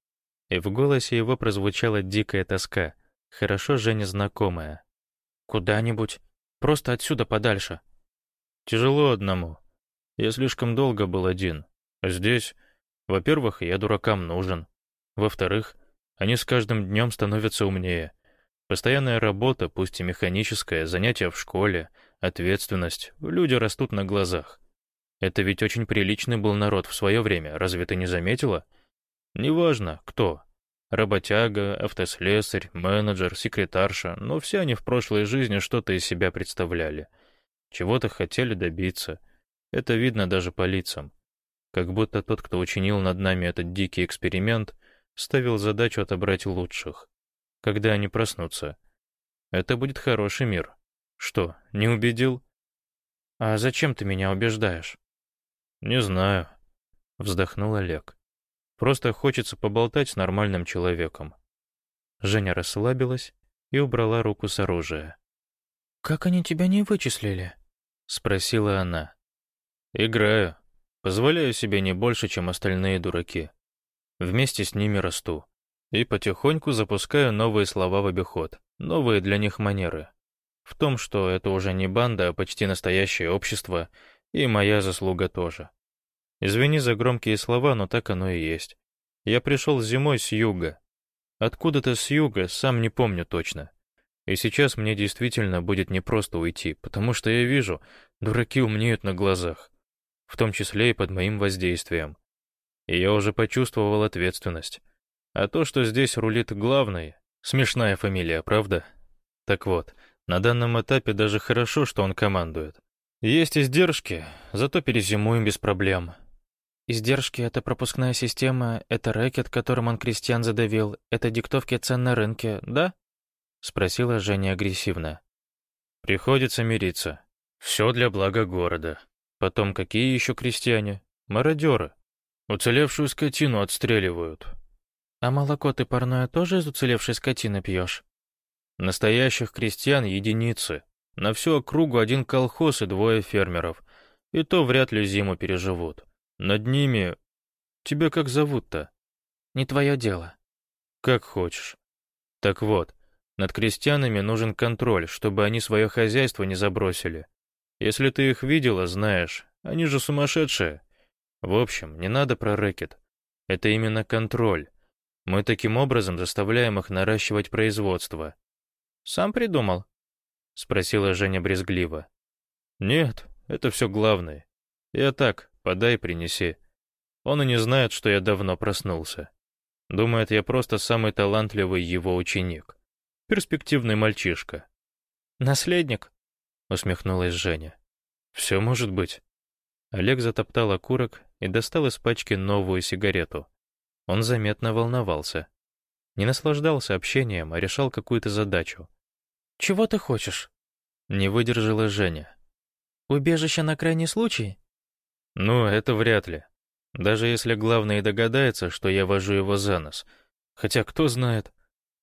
И в голосе его прозвучала дикая тоска, хорошо Жене знакомая. «Куда-нибудь. Просто отсюда подальше». «Тяжело одному. Я слишком долго был один. Здесь, во-первых, я дуракам нужен. Во-вторых, они с каждым днем становятся умнее. Постоянная работа, пусть и механическая, занятия в школе, ответственность, люди растут на глазах. Это ведь очень приличный был народ в свое время, разве ты не заметила? Неважно, кто. Работяга, автослесарь, менеджер, секретарша, но все они в прошлой жизни что-то из себя представляли. Чего-то хотели добиться. Это видно даже по лицам. Как будто тот, кто учинил над нами этот дикий эксперимент — ставил задачу отобрать лучших. Когда они проснутся. Это будет хороший мир. Что, не убедил? А зачем ты меня убеждаешь? Не знаю. Вздохнул Олег. Просто хочется поболтать с нормальным человеком. Женя расслабилась и убрала руку с оружия. «Как они тебя не вычислили?» — спросила она. «Играю. Позволяю себе не больше, чем остальные дураки. Вместе с ними расту. И потихоньку запускаю новые слова в обиход, новые для них манеры. В том, что это уже не банда, а почти настоящее общество, и моя заслуга тоже. Извини за громкие слова, но так оно и есть. Я пришел зимой с юга. Откуда-то с юга, сам не помню точно. И сейчас мне действительно будет непросто уйти, потому что я вижу, дураки умнеют на глазах. В том числе и под моим воздействием и я уже почувствовал ответственность. А то, что здесь рулит главный, смешная фамилия, правда? Так вот, на данном этапе даже хорошо, что он командует. Есть издержки, зато перезимуем без проблем. Издержки — это пропускная система, это рэкет, которым он крестьян задавил, это диктовки цен на рынке, да? Спросила Женя агрессивно. Приходится мириться. Все для блага города. Потом какие еще крестьяне? Мародеры. Уцелевшую скотину отстреливают. А молоко ты парное тоже из уцелевшей скотины пьешь? Настоящих крестьян единицы. На всю округу один колхоз и двое фермеров. И то вряд ли зиму переживут. Над ними... Тебя как зовут-то? Не твое дело. Как хочешь. Так вот, Над крестьянами нужен контроль, чтобы они свое хозяйство не забросили. Если ты их видела, знаешь, они же сумасшедшие. В общем, не надо про рэкет. Это именно контроль. Мы таким образом заставляем их наращивать производство. Сам придумал? Спросила Женя брезгливо. Нет, это все главное. Я так, подай, принеси. Он и не знает, что я давно проснулся. Думает, я просто самый талантливый его ученик. Перспективный мальчишка. «Наследник?» — усмехнулась Женя. «Все может быть». Олег затоптал окурок и достал из пачки новую сигарету. Он заметно волновался. Не наслаждался общением, а решал какую-то задачу. «Чего ты хочешь?» Не выдержала Женя. «Убежище на крайний случай?» «Ну, это вряд ли. Даже если главный догадается, что я вожу его за нос. Хотя кто знает.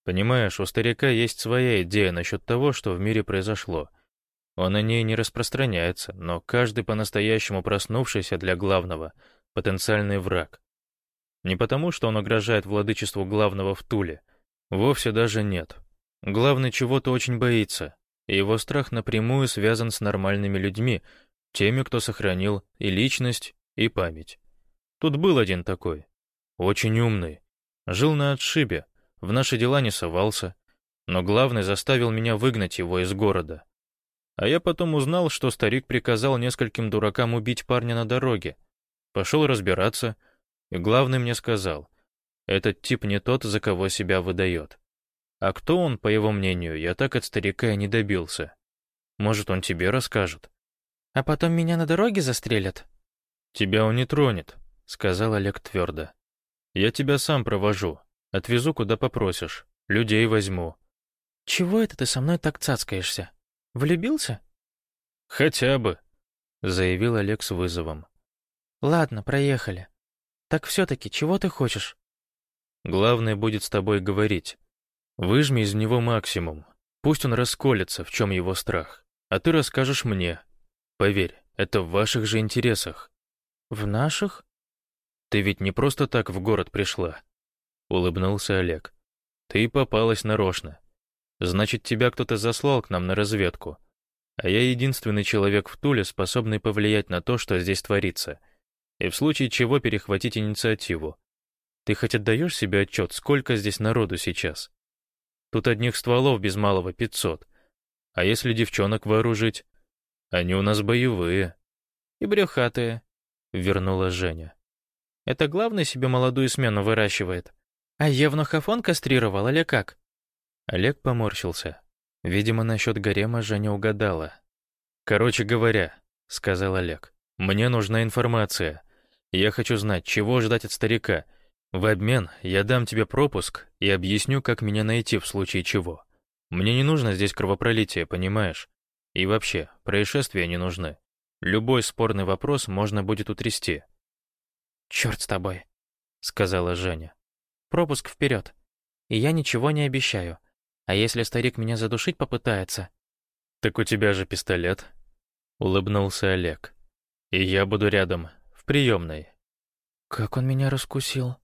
Понимаешь, у старика есть своя идея насчет того, что в мире произошло — он о ней не распространяется, но каждый по-настоящему проснувшийся для главного — потенциальный враг. Не потому, что он угрожает владычеству главного в Туле. Вовсе даже нет. Главный чего-то очень боится, и его страх напрямую связан с нормальными людьми, теми, кто сохранил и личность, и память. Тут был один такой. Очень умный. Жил на отшибе, в наши дела не совался, но главный заставил меня выгнать его из города. А я потом узнал, что старик приказал нескольким дуракам убить парня на дороге. Пошел разбираться, и главный мне сказал, этот тип не тот, за кого себя выдает. А кто он, по его мнению, я так от старика и не добился. Может, он тебе расскажет. А потом меня на дороге застрелят? Тебя он не тронет, сказал Олег твердо. Я тебя сам провожу, отвезу, куда попросишь, людей возьму. Чего это ты со мной так цацкаешься? Влюбился? Хотя бы, заявил Олег с вызовом. Ладно, проехали. Так все-таки, чего ты хочешь? Главное будет с тобой говорить. Выжми из него максимум. Пусть он расколется, в чем его страх. А ты расскажешь мне. Поверь, это в ваших же интересах. В наших? Ты ведь не просто так в город пришла. Улыбнулся Олег. Ты попалась нарочно. Значит, тебя кто-то заслал к нам на разведку. А я единственный человек в Туле, способный повлиять на то, что здесь творится. И в случае чего перехватить инициативу. Ты хоть отдаешь себе отчет, сколько здесь народу сейчас? Тут одних стволов без малого пятьсот. А если девчонок вооружить? Они у нас боевые. И брюхатые, — вернула Женя. Это главный себе молодую смену выращивает. А Евнухов он кастрировал или как? Олег поморщился. Видимо, насчет гарема Женя угадала. «Короче говоря», — сказал Олег, — «мне нужна информация. Я хочу знать, чего ждать от старика. В обмен я дам тебе пропуск и объясню, как меня найти в случае чего. Мне не нужно здесь кровопролитие, понимаешь? И вообще, происшествия не нужны. Любой спорный вопрос можно будет утрясти». «Черт с тобой», — сказала Женя. «Пропуск вперед. И я ничего не обещаю. А если старик меня задушить попытается? Так у тебя же пистолет, улыбнулся Олег. И я буду рядом, в приемной. Как он меня раскусил?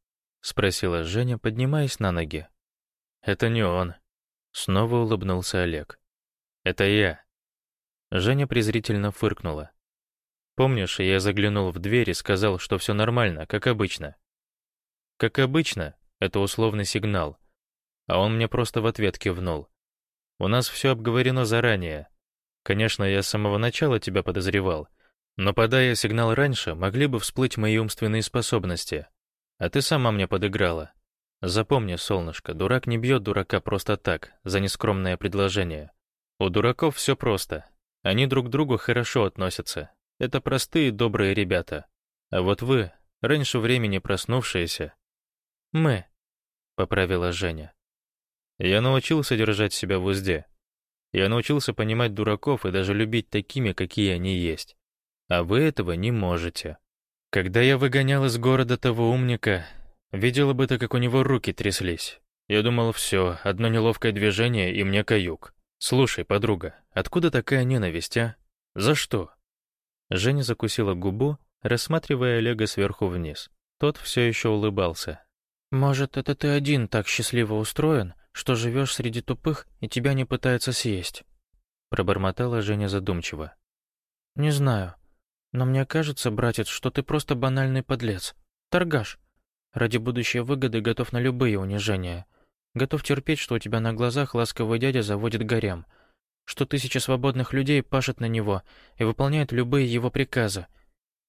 спросила Женя, поднимаясь на ноги. Это не он. Снова улыбнулся Олег. Это я. Женя презрительно фыркнула. Помнишь, я заглянул в дверь и сказал, что все нормально, как обычно. Как обычно, это условный сигнал — а он мне просто в ответ кивнул. У нас все обговорено заранее. Конечно, я с самого начала тебя подозревал, но подая сигнал раньше, могли бы всплыть мои умственные способности. А ты сама мне подыграла. Запомни, солнышко, дурак не бьет дурака просто так, за нескромное предложение. У дураков все просто. Они друг к другу хорошо относятся. Это простые добрые ребята. А вот вы, раньше времени проснувшиеся... «Мы», — поправила Женя. Я научился держать себя в узде. Я научился понимать дураков и даже любить такими, какие они есть. А вы этого не можете. Когда я выгонял из города того умника, видела бы ты, как у него руки тряслись. Я думал, все, одно неловкое движение, и мне каюк. Слушай, подруга, откуда такая ненависть, а? За что? Женя закусила губу, рассматривая Олега сверху вниз. Тот все еще улыбался. «Может, это ты один так счастливо устроен, что живешь среди тупых и тебя не пытаются съесть», пробормотала Женя задумчиво. «Не знаю, но мне кажется, братец, что ты просто банальный подлец, торгаш. Ради будущей выгоды готов на любые унижения. Готов терпеть, что у тебя на глазах ласковый дядя заводит гарем, что тысячи свободных людей пашут на него и выполняют любые его приказы.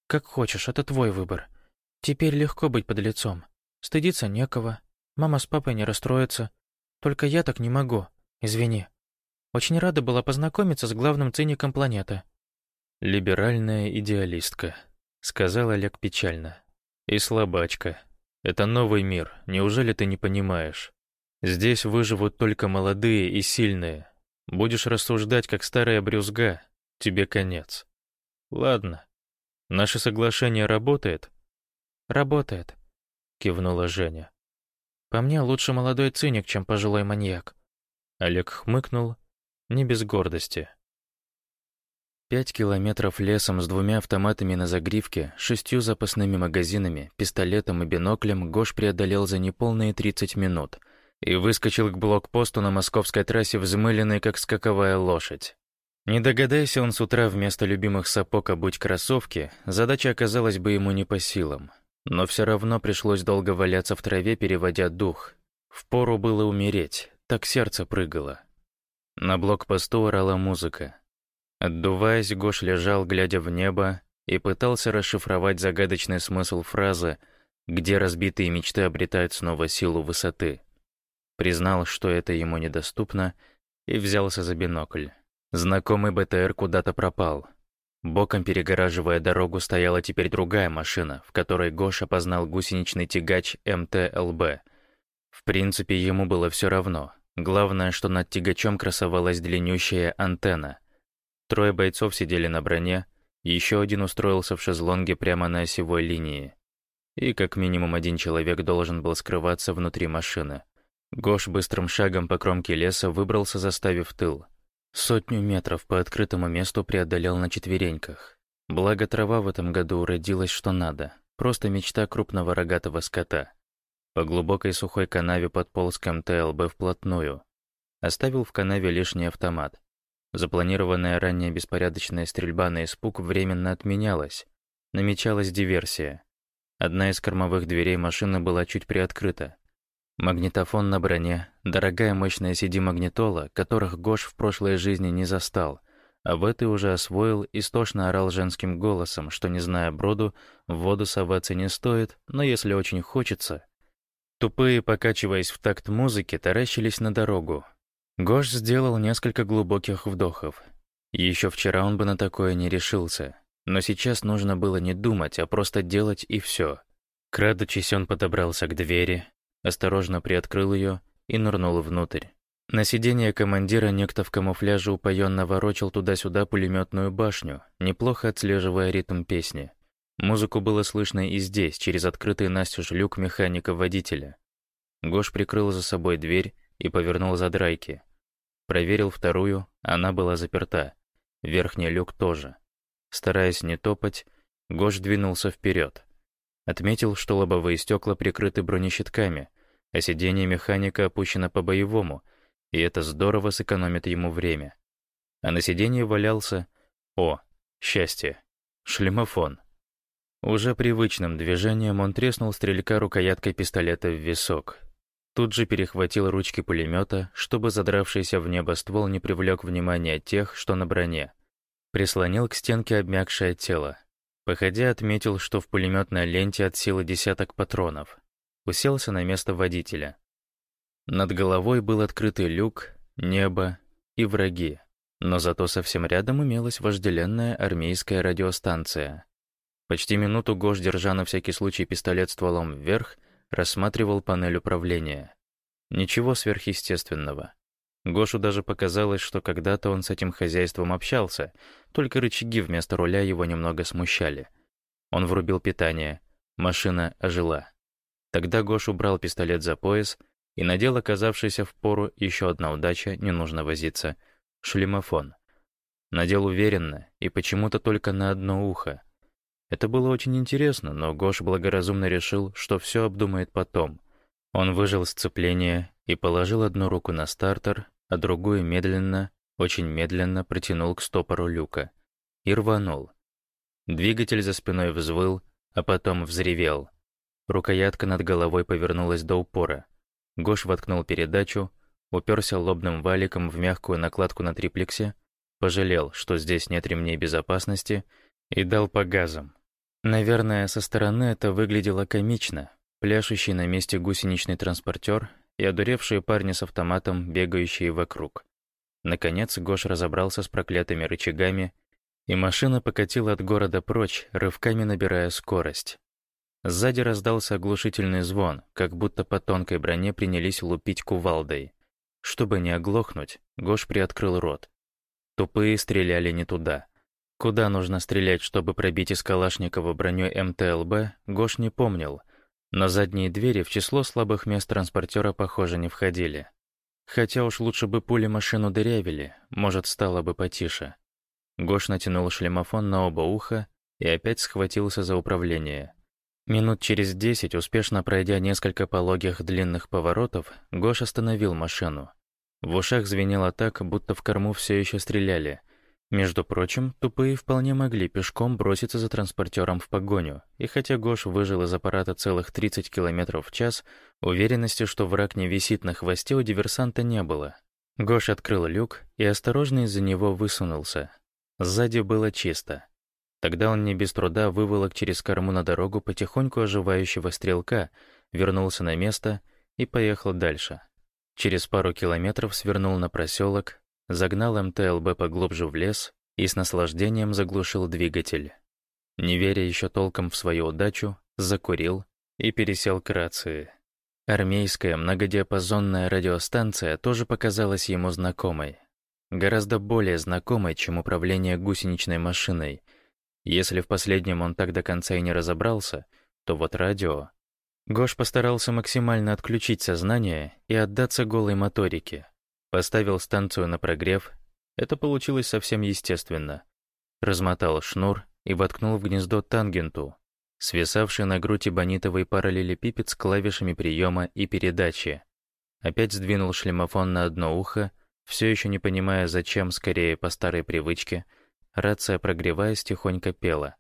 Как хочешь, это твой выбор. Теперь легко быть подлецом. Стыдиться некого. Мама с папой не расстроятся. Только я так не могу. Извини. Очень рада была познакомиться с главным циником планеты. «Либеральная идеалистка», — сказал Олег печально. «И слабачка. Это новый мир, неужели ты не понимаешь? Здесь выживут только молодые и сильные. Будешь рассуждать, как старая брюзга, тебе конец. Ладно. Наше соглашение работает?» «Работает», — кивнула Женя. «По мне лучше молодой циник, чем пожилой маньяк». Олег хмыкнул, не без гордости. Пять километров лесом с двумя автоматами на загривке, шестью запасными магазинами, пистолетом и биноклем Гош преодолел за неполные 30 минут и выскочил к блокпосту на московской трассе взмыленный, как скаковая лошадь. Не догадайся он с утра вместо любимых сапог обуть кроссовки, задача оказалась бы ему не по силам. Но все равно пришлось долго валяться в траве, переводя дух. Впору было умереть, так сердце прыгало. На блокпосту орала музыка. Отдуваясь, Гош лежал, глядя в небо, и пытался расшифровать загадочный смысл фразы «где разбитые мечты обретают снова силу высоты». Признал, что это ему недоступно, и взялся за бинокль. Знакомый БТР куда-то пропал. Боком перегораживая дорогу стояла теперь другая машина, в которой Гош опознал гусеничный тягач МТЛБ. В принципе, ему было все равно. Главное, что над тягачом красовалась длиннющая антенна — Трое бойцов сидели на броне, еще один устроился в шезлонге прямо на осевой линии. И как минимум один человек должен был скрываться внутри машины. Гош быстрым шагом по кромке леса выбрался, заставив тыл. Сотню метров по открытому месту преодолел на четвереньках. Благо трава в этом году уродилась что надо. Просто мечта крупного рогатого скота. По глубокой сухой канаве подполз к МТЛБ вплотную. Оставил в канаве лишний автомат. Запланированная ранее беспорядочная стрельба на испуг временно отменялась. Намечалась диверсия. Одна из кормовых дверей машины была чуть приоткрыта. Магнитофон на броне, дорогая мощная CD-магнитола, которых Гош в прошлой жизни не застал, а в этой уже освоил, истошно орал женским голосом, что, не зная броду, в воду соваться не стоит, но если очень хочется. Тупые, покачиваясь в такт музыки, таращились на дорогу, Гош сделал несколько глубоких вдохов. Еще вчера он бы на такое не решился. Но сейчас нужно было не думать, а просто делать и все. Крадучись, он подобрался к двери, осторожно приоткрыл ее и нырнул внутрь. На сиденье командира некто в камуфляже упоенно ворочал туда-сюда пулеметную башню, неплохо отслеживая ритм песни. Музыку было слышно и здесь, через открытый настежь люк механика-водителя. Гош прикрыл за собой дверь и повернул за драйки. Проверил вторую, она была заперта. Верхний люк тоже. Стараясь не топать, Гош двинулся вперед. Отметил, что лобовые стекла прикрыты бронещитками, а сиденье механика опущено по-боевому, и это здорово сэкономит ему время. А на сиденье валялся... О, счастье! Шлемофон. Уже привычным движением он треснул стрелька рукояткой пистолета в висок, Тут же перехватил ручки пулемета, чтобы задравшийся в небо ствол не привлек внимания тех, что на броне. Прислонил к стенке обмякшее тело. Походя, отметил, что в пулеметной ленте от силы десяток патронов. Уселся на место водителя. Над головой был открытый люк, небо и враги. Но зато совсем рядом имелась вожделенная армейская радиостанция. Почти минуту Гош, держа на всякий случай пистолет стволом вверх, рассматривал панель управления. Ничего сверхъестественного. Гошу даже показалось, что когда-то он с этим хозяйством общался, только рычаги вместо руля его немного смущали. Он врубил питание. Машина ожила. Тогда Гош убрал пистолет за пояс и надел оказавшийся в пору еще одна удача, не нужно возиться, шлемофон. Надел уверенно и почему-то только на одно ухо, это было очень интересно, но Гош благоразумно решил, что все обдумает потом. Он выжил сцепление и положил одну руку на стартер, а другую медленно, очень медленно протянул к стопору люка и рванул. Двигатель за спиной взвыл, а потом взревел. Рукоятка над головой повернулась до упора. Гош воткнул передачу, уперся лобным валиком в мягкую накладку на триплексе, пожалел, что здесь нет ремней безопасности, и дал по газам. Наверное, со стороны это выглядело комично. Пляшущий на месте гусеничный транспортер и одуревшие парни с автоматом, бегающие вокруг. Наконец Гош разобрался с проклятыми рычагами, и машина покатила от города прочь, рывками набирая скорость. Сзади раздался оглушительный звон, как будто по тонкой броне принялись лупить кувалдой. Чтобы не оглохнуть, Гош приоткрыл рот. Тупые стреляли не туда. Куда нужно стрелять, чтобы пробить из Калашникова броню МТЛБ, Гош не помнил, но задние двери в число слабых мест транспортера, похоже, не входили. Хотя уж лучше бы пули машину дырявили, может, стало бы потише. Гош натянул шлемофон на оба уха и опять схватился за управление. Минут через десять, успешно пройдя несколько пологих длинных поворотов, Гош остановил машину. В ушах звенело так, будто в корму все еще стреляли. Между прочим, тупые вполне могли пешком броситься за транспортером в погоню, и хотя Гош выжил из аппарата целых 30 км в час, уверенности, что враг не висит на хвосте, у диверсанта не было. Гош открыл люк и осторожно из-за него высунулся. Сзади было чисто. Тогда он не без труда выволок через корму на дорогу потихоньку оживающего стрелка, вернулся на место и поехал дальше. Через пару километров свернул на проселок, загнал МТЛБ поглубже в лес и с наслаждением заглушил двигатель. Не веря еще толком в свою удачу, закурил и пересел к рации. Армейская многодиапазонная радиостанция тоже показалась ему знакомой. Гораздо более знакомой, чем управление гусеничной машиной — если в последнем он так до конца и не разобрался, то вот радио... Гош постарался максимально отключить сознание и отдаться голой моторике. Поставил станцию на прогрев. Это получилось совсем естественно. Размотал шнур и воткнул в гнездо тангенту, свисавший на грудь эбонитовый параллелепипед с клавишами приема и передачи. Опять сдвинул шлемофон на одно ухо, все еще не понимая, зачем, скорее по старой привычке — Рация, прогреваясь, тихонько пела.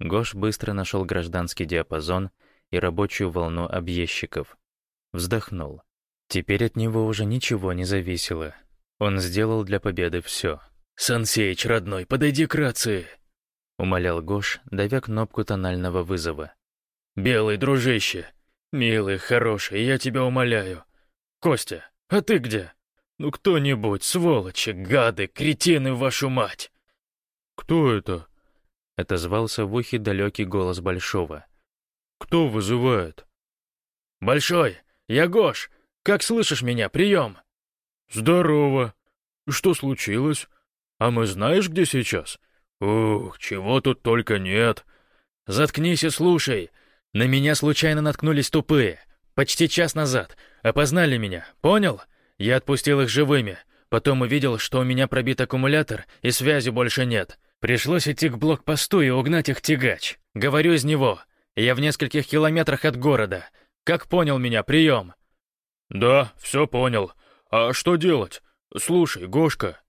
Гош быстро нашел гражданский диапазон и рабочую волну объездчиков. Вздохнул. Теперь от него уже ничего не зависело. Он сделал для победы все. «Сансеич, родной, подойди к рации!» Умолял Гош, давя кнопку тонального вызова. «Белый, дружище! Милый, хороший, я тебя умоляю! Костя, а ты где? Ну кто-нибудь, сволочи, гады, кретины, вашу мать!» «Кто это?» — отозвался в ухе далекий голос Большого. «Кто вызывает?» «Большой, я Гош. Как слышишь меня? Прием!» «Здорово. Что случилось? А мы знаешь, где сейчас? Ух, чего тут только нет!» «Заткнись и слушай. На меня случайно наткнулись тупые. Почти час назад. Опознали меня, понял? Я отпустил их живыми. Потом увидел, что у меня пробит аккумулятор, и связи больше нет. Пришлось идти к блокпосту и угнать их тягач. Говорю из него. Я в нескольких километрах от города. Как понял меня, прием?» «Да, все понял. А что делать? Слушай, Гошка...»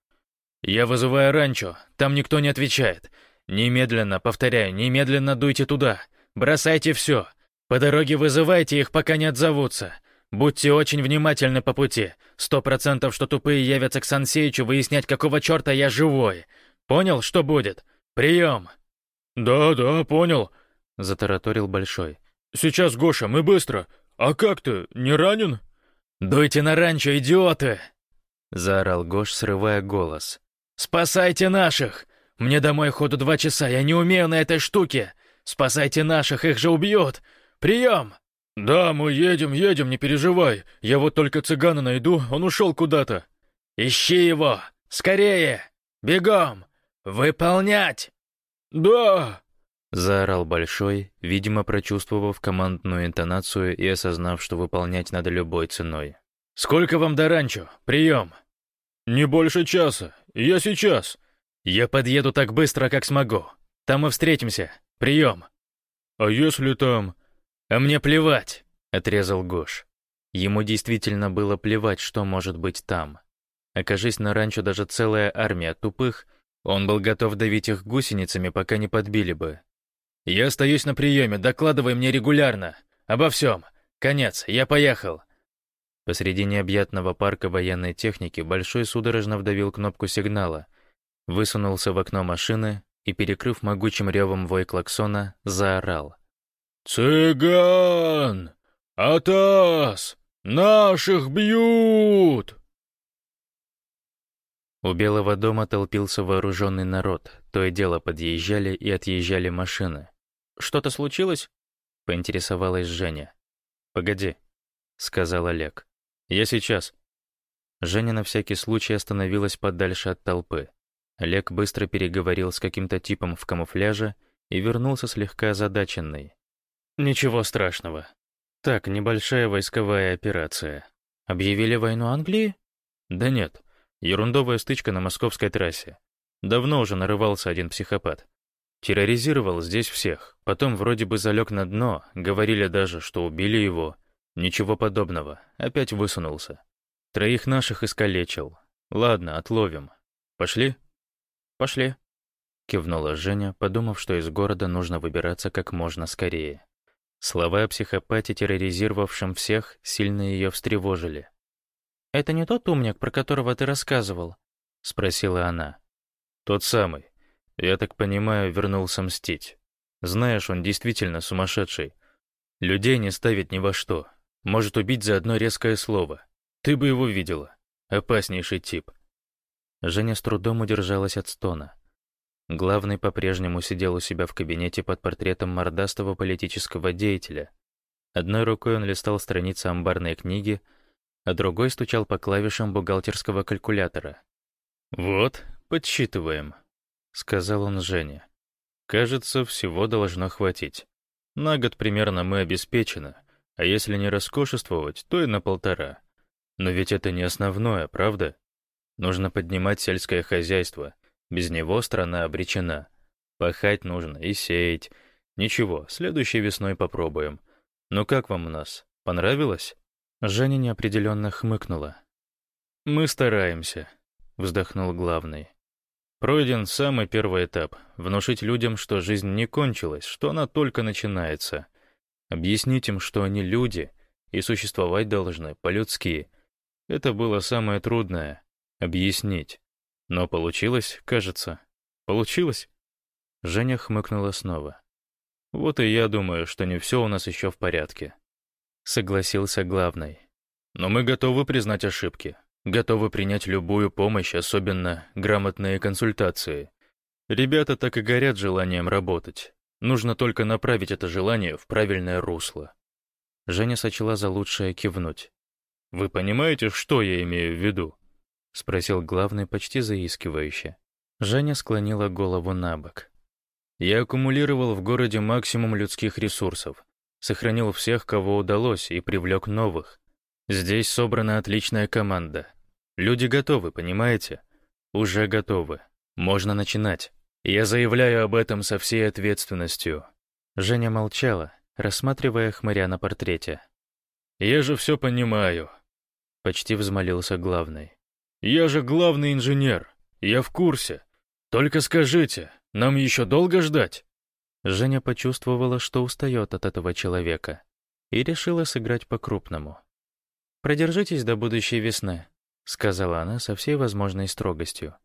«Я вызываю ранчо. Там никто не отвечает. Немедленно, повторяю, немедленно дуйте туда. Бросайте все. По дороге вызывайте их, пока не отзовутся. Будьте очень внимательны по пути. Сто процентов, что тупые явятся к Сансеичу выяснять, какого черта я живой. Понял, что будет? Прием!» «Да, да, понял», — затараторил Большой. «Сейчас, Гоша, мы быстро. А как ты, не ранен?» «Дуйте на ранчо, идиоты!» — заорал Гош, срывая голос. «Спасайте наших! Мне домой ходу два часа, я не умею на этой штуке! Спасайте наших, их же убьют! Прием!» «Да, мы едем, едем, не переживай. Я вот только цыгана найду, он ушел куда-то». «Ищи его! Скорее! Бегом! «Выполнять!» «Да!» — заорал Большой, видимо, прочувствовав командную интонацию и осознав, что выполнять надо любой ценой. «Сколько вам до ранчо? Прием!» «Не больше часа. Я сейчас». «Я подъеду так быстро, как смогу. Там мы встретимся. Прием!» «А если там...» «А мне плевать!» — отрезал Гош. Ему действительно было плевать, что может быть там. Окажись на ранчо даже целая армия тупых, он был готов давить их гусеницами, пока не подбили бы. «Я остаюсь на приеме, докладывай мне регулярно. Обо всем. Конец, я поехал». Посреди необъятного парка военной техники Большой судорожно вдавил кнопку сигнала, высунулся в окно машины и, перекрыв могучим ревом вой клаксона, заорал. «Цыган! Атас! Наших бьют!» У Белого дома толпился вооруженный народ, то и дело подъезжали и отъезжали машины. «Что-то случилось?» — поинтересовалась Женя. «Погоди», — сказал Олег. «Я сейчас». Женя на всякий случай остановилась подальше от толпы. Олег быстро переговорил с каким-то типом в камуфляже и вернулся слегка озадаченный. «Ничего страшного. Так, небольшая войсковая операция. Объявили войну Англии?» «Да нет. Ерундовая стычка на московской трассе. Давно уже нарывался один психопат. Терроризировал здесь всех, потом вроде бы залег на дно, говорили даже, что убили его. Ничего подобного, опять высунулся. Троих наших искалечил. Ладно, отловим. Пошли? Пошли. Кивнула Женя, подумав, что из города нужно выбираться как можно скорее. Слова о психопате, терроризировавшем всех, сильно ее встревожили. «Это не тот умник, про которого ты рассказывал?» — спросила она. «Тот самый. Я так понимаю, вернулся мстить. Знаешь, он действительно сумасшедший. Людей не ставит ни во что. Может убить за одно резкое слово. Ты бы его видела. Опаснейший тип». Женя с трудом удержалась от стона. Главный по-прежнему сидел у себя в кабинете под портретом мордастого политического деятеля. Одной рукой он листал страницы амбарной книги, а другой стучал по клавишам бухгалтерского калькулятора. «Вот, подсчитываем», — сказал он Жене. «Кажется, всего должно хватить. На год примерно мы обеспечены, а если не роскошествовать, то и на полтора. Но ведь это не основное, правда? Нужно поднимать сельское хозяйство, без него страна обречена. Пахать нужно и сеять. Ничего, следующей весной попробуем. Ну как вам у нас? Понравилось?» Женя неопределенно хмыкнула. «Мы стараемся», — вздохнул главный. Пройден самый первый этап — внушить людям, что жизнь не кончилась, что она только начинается. Объяснить им, что они люди и существовать должны по-людски. Это было самое трудное — объяснить. Но получилось, кажется. Получилось? Женя хмыкнула снова. Вот и я думаю, что не все у нас еще в порядке. Согласился главный. Но мы готовы признать ошибки. Готовы принять любую помощь, особенно грамотные консультации. Ребята так и горят желанием работать. Нужно только направить это желание в правильное русло. Женя сочла за лучшее кивнуть. «Вы понимаете, что я имею в виду?» — спросил главный почти заискивающе. Женя склонила голову на бок. «Я аккумулировал в городе максимум людских ресурсов, сохранил всех, кого удалось, и привлек новых. Здесь собрана отличная команда. Люди готовы, понимаете? Уже готовы. Можно начинать. Я заявляю об этом со всей ответственностью». Женя молчала, рассматривая хмыря на портрете. «Я же все понимаю», — почти взмолился главный. Я же главный инженер. Я в курсе. Только скажите, нам еще долго ждать?» Женя почувствовала, что устает от этого человека, и решила сыграть по-крупному. «Продержитесь до будущей весны», — сказала она со всей возможной строгостью.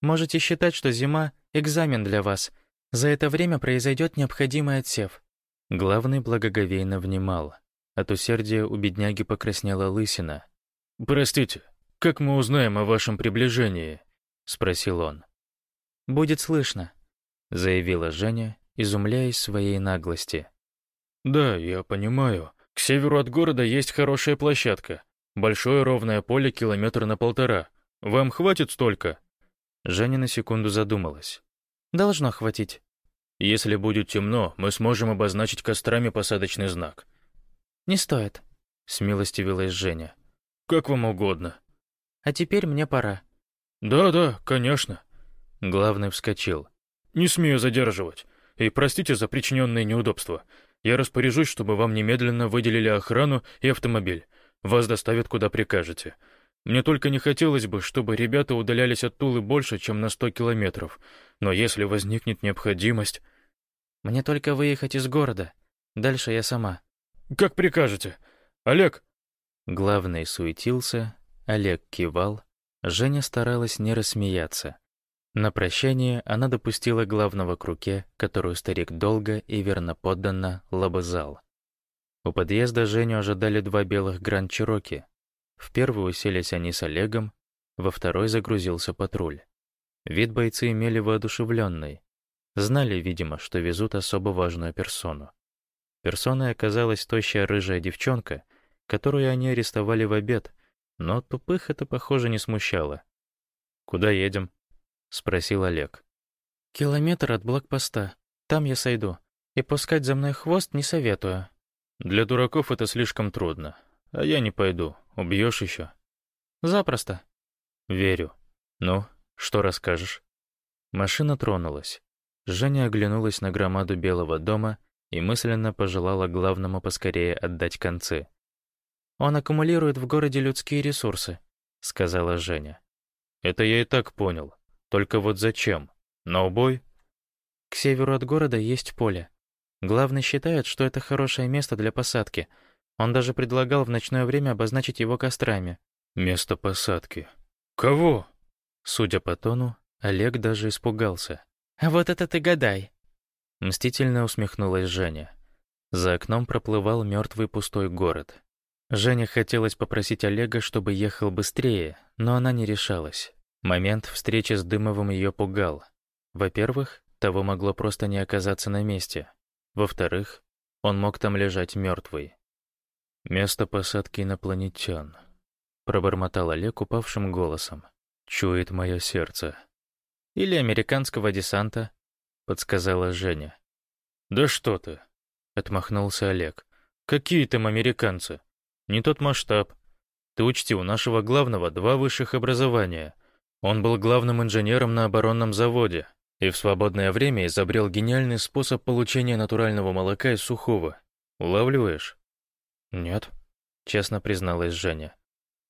«Можете считать, что зима — экзамен для вас. За это время произойдет необходимый отсев». Главный благоговейно внимал. От усердия у бедняги покраснела лысина. «Простите, «Как мы узнаем о вашем приближении?» — спросил он. «Будет слышно», — заявила Женя, изумляясь своей наглости. «Да, я понимаю. К северу от города есть хорошая площадка. Большое ровное поле километр на полтора. Вам хватит столько?» Женя на секунду задумалась. «Должно хватить». «Если будет темно, мы сможем обозначить кострами посадочный знак». «Не стоит», — смилостивилась Женя. «Как вам угодно», а теперь мне пора». «Да-да, конечно». Главный вскочил. «Не смею задерживать. И простите за причиненные неудобства. Я распоряжусь, чтобы вам немедленно выделили охрану и автомобиль. Вас доставят, куда прикажете. Мне только не хотелось бы, чтобы ребята удалялись от Тулы больше, чем на сто километров. Но если возникнет необходимость... Мне только выехать из города. Дальше я сама. Как прикажете. Олег... Главный суетился, Олег кивал, Женя старалась не рассмеяться. На прощание она допустила главного к руке, которую старик долго и верно подданно лобызал. У подъезда Женю ожидали два белых гранд-чироки. В первую уселись они с Олегом, во второй загрузился патруль. Вид бойцы имели воодушевленный. Знали, видимо, что везут особо важную персону. Персоной оказалась тощая рыжая девчонка, которую они арестовали в обед, но тупых это, похоже, не смущало. «Куда едем?» — спросил Олег. «Километр от блокпоста. Там я сойду. И пускать за мной хвост не советую». «Для дураков это слишком трудно. А я не пойду. Убьешь еще?» «Запросто». «Верю. Ну, что расскажешь?» Машина тронулась. Женя оглянулась на громаду Белого дома и мысленно пожелала главному поскорее отдать концы. «Он аккумулирует в городе людские ресурсы», — сказала Женя. «Это я и так понял. Только вот зачем? На убой?» «К северу от города есть поле. Главный считает, что это хорошее место для посадки. Он даже предлагал в ночное время обозначить его кострами». «Место посадки. Кого?» Судя по тону, Олег даже испугался. «А вот это ты гадай!» Мстительно усмехнулась Женя. За окном проплывал мертвый пустой город. Жене хотелось попросить Олега, чтобы ехал быстрее, но она не решалась. Момент встречи с Дымовым ее пугал. Во-первых, того могло просто не оказаться на месте. Во-вторых, он мог там лежать мертвый. «Место посадки инопланетян», — пробормотал Олег упавшим голосом. «Чует мое сердце». «Или американского десанта», — подсказала Женя. «Да что ты!» — отмахнулся Олег. «Какие там американцы? Не тот масштаб. Ты учти, у нашего главного два высших образования. Он был главным инженером на оборонном заводе и в свободное время изобрел гениальный способ получения натурального молока из сухого. Улавливаешь? Нет, честно призналась Женя.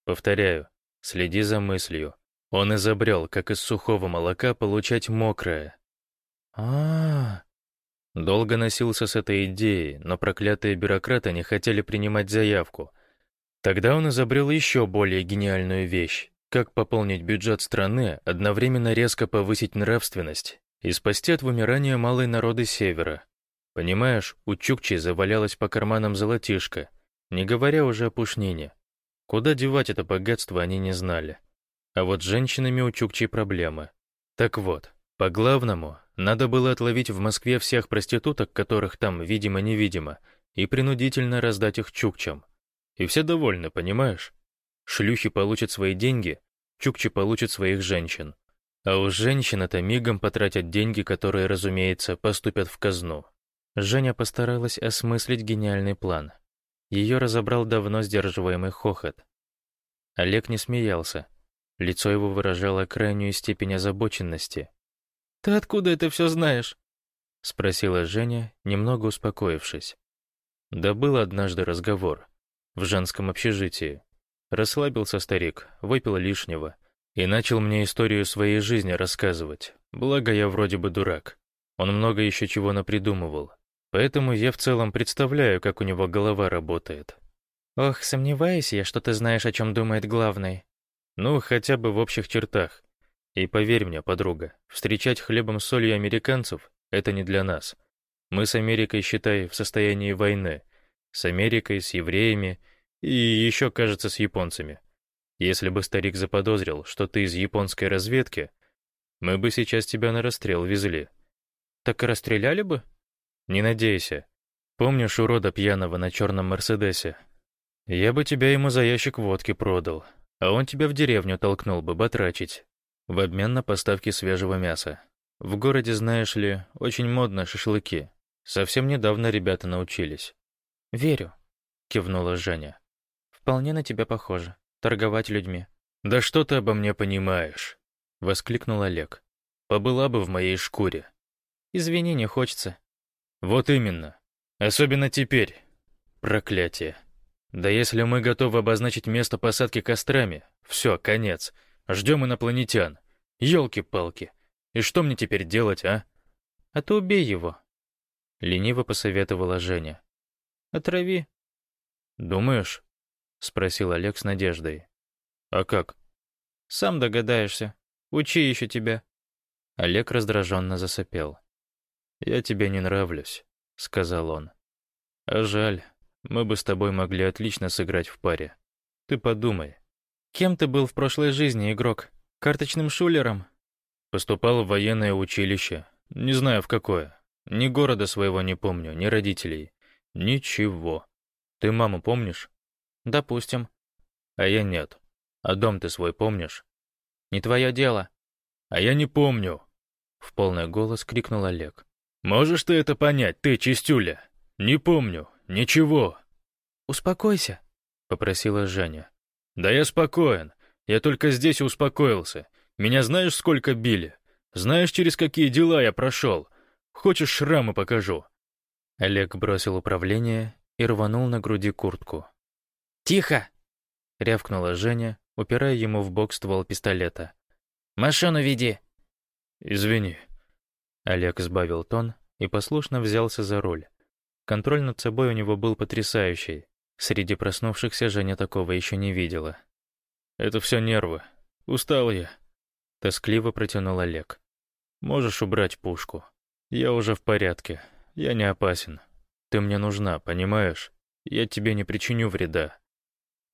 Повторяю, следи за мыслью. Он изобрел, как из сухого молока получать мокрое. а, -а, -а. Долго носился с этой идеей, но проклятые бюрократы не хотели принимать заявку, Тогда он изобрел еще более гениальную вещь. Как пополнить бюджет страны, одновременно резко повысить нравственность и спасти от вымирания малой народы Севера. Понимаешь, у Чукчи завалялась по карманам золотишко, не говоря уже о пушнине. Куда девать это богатство, они не знали. А вот с женщинами у Чукчи проблемы. Так вот, по главному, надо было отловить в Москве всех проституток, которых там видимо-невидимо, и принудительно раздать их чукчам. И все довольны, понимаешь? Шлюхи получат свои деньги, чукчи получат своих женщин. А уж женщины-то мигом потратят деньги, которые, разумеется, поступят в казну. Женя постаралась осмыслить гениальный план. Ее разобрал давно сдерживаемый хохот. Олег не смеялся. Лицо его выражало крайнюю степень озабоченности. «Ты откуда это все знаешь?» — спросила Женя, немного успокоившись. Да был однажды разговор в женском общежитии. Расслабился старик, выпил лишнего и начал мне историю своей жизни рассказывать. Благо я вроде бы дурак. Он много еще чего напридумывал. Поэтому я в целом представляю, как у него голова работает. Ох, сомневаюсь я, что ты знаешь, о чем думает главный. Ну, хотя бы в общих чертах. И поверь мне, подруга, встречать хлебом с солью американцев — это не для нас. Мы с Америкой, считай, в состоянии войны — с Америкой, с евреями и еще, кажется, с японцами. Если бы старик заподозрил, что ты из японской разведки, мы бы сейчас тебя на расстрел везли. Так и расстреляли бы? Не надейся. Помнишь урода пьяного на черном Мерседесе? Я бы тебя ему за ящик водки продал, а он тебя в деревню толкнул бы батрачить, в обмен на поставки свежего мяса. В городе, знаешь ли, очень модно шашлыки. Совсем недавно ребята научились. «Верю», — кивнула Женя. «Вполне на тебя похоже. Торговать людьми». «Да что ты обо мне понимаешь?» — воскликнул Олег. «Побыла бы в моей шкуре». «Извини, не хочется». «Вот именно. Особенно теперь. Проклятие». Да если мы готовы обозначить место посадки кострами, все, конец. Ждем инопланетян. Ёлки-палки. И что мне теперь делать, а? А ты убей его. Лениво посоветовала Женя. Отрави. Думаешь? Спросил Олег с надеждой. А как? Сам догадаешься. Учи еще тебя. Олег раздраженно засопел. «Я тебе не нравлюсь», — сказал он. «А жаль, мы бы с тобой могли отлично сыграть в паре. Ты подумай». «Кем ты был в прошлой жизни, игрок? Карточным шулером?» «Поступал в военное училище. Не знаю, в какое. Ни города своего не помню, ни родителей. Ничего. Ты маму помнишь?» «Допустим». «А я нет. А дом ты свой помнишь?» «Не твое дело». «А я не помню», — в полный голос крикнул Олег. «Можешь ты это понять, ты, чистюля? Не помню, ничего». «Успокойся», — попросила Женя. «Да я спокоен. Я только здесь успокоился. Меня знаешь, сколько били? Знаешь, через какие дела я прошел? Хочешь, шрамы покажу?» Олег бросил управление и рванул на груди куртку. «Тихо!» — рявкнула Женя, упирая ему в бок ствол пистолета. «Машину веди!» «Извини». Олег сбавил тон и послушно взялся за руль. Контроль над собой у него был потрясающий. Среди проснувшихся Женя такого еще не видела. «Это все нервы. Устал я», — тоскливо протянул Олег. «Можешь убрать пушку. Я уже в порядке. Я не опасен. Ты мне нужна, понимаешь? Я тебе не причиню вреда».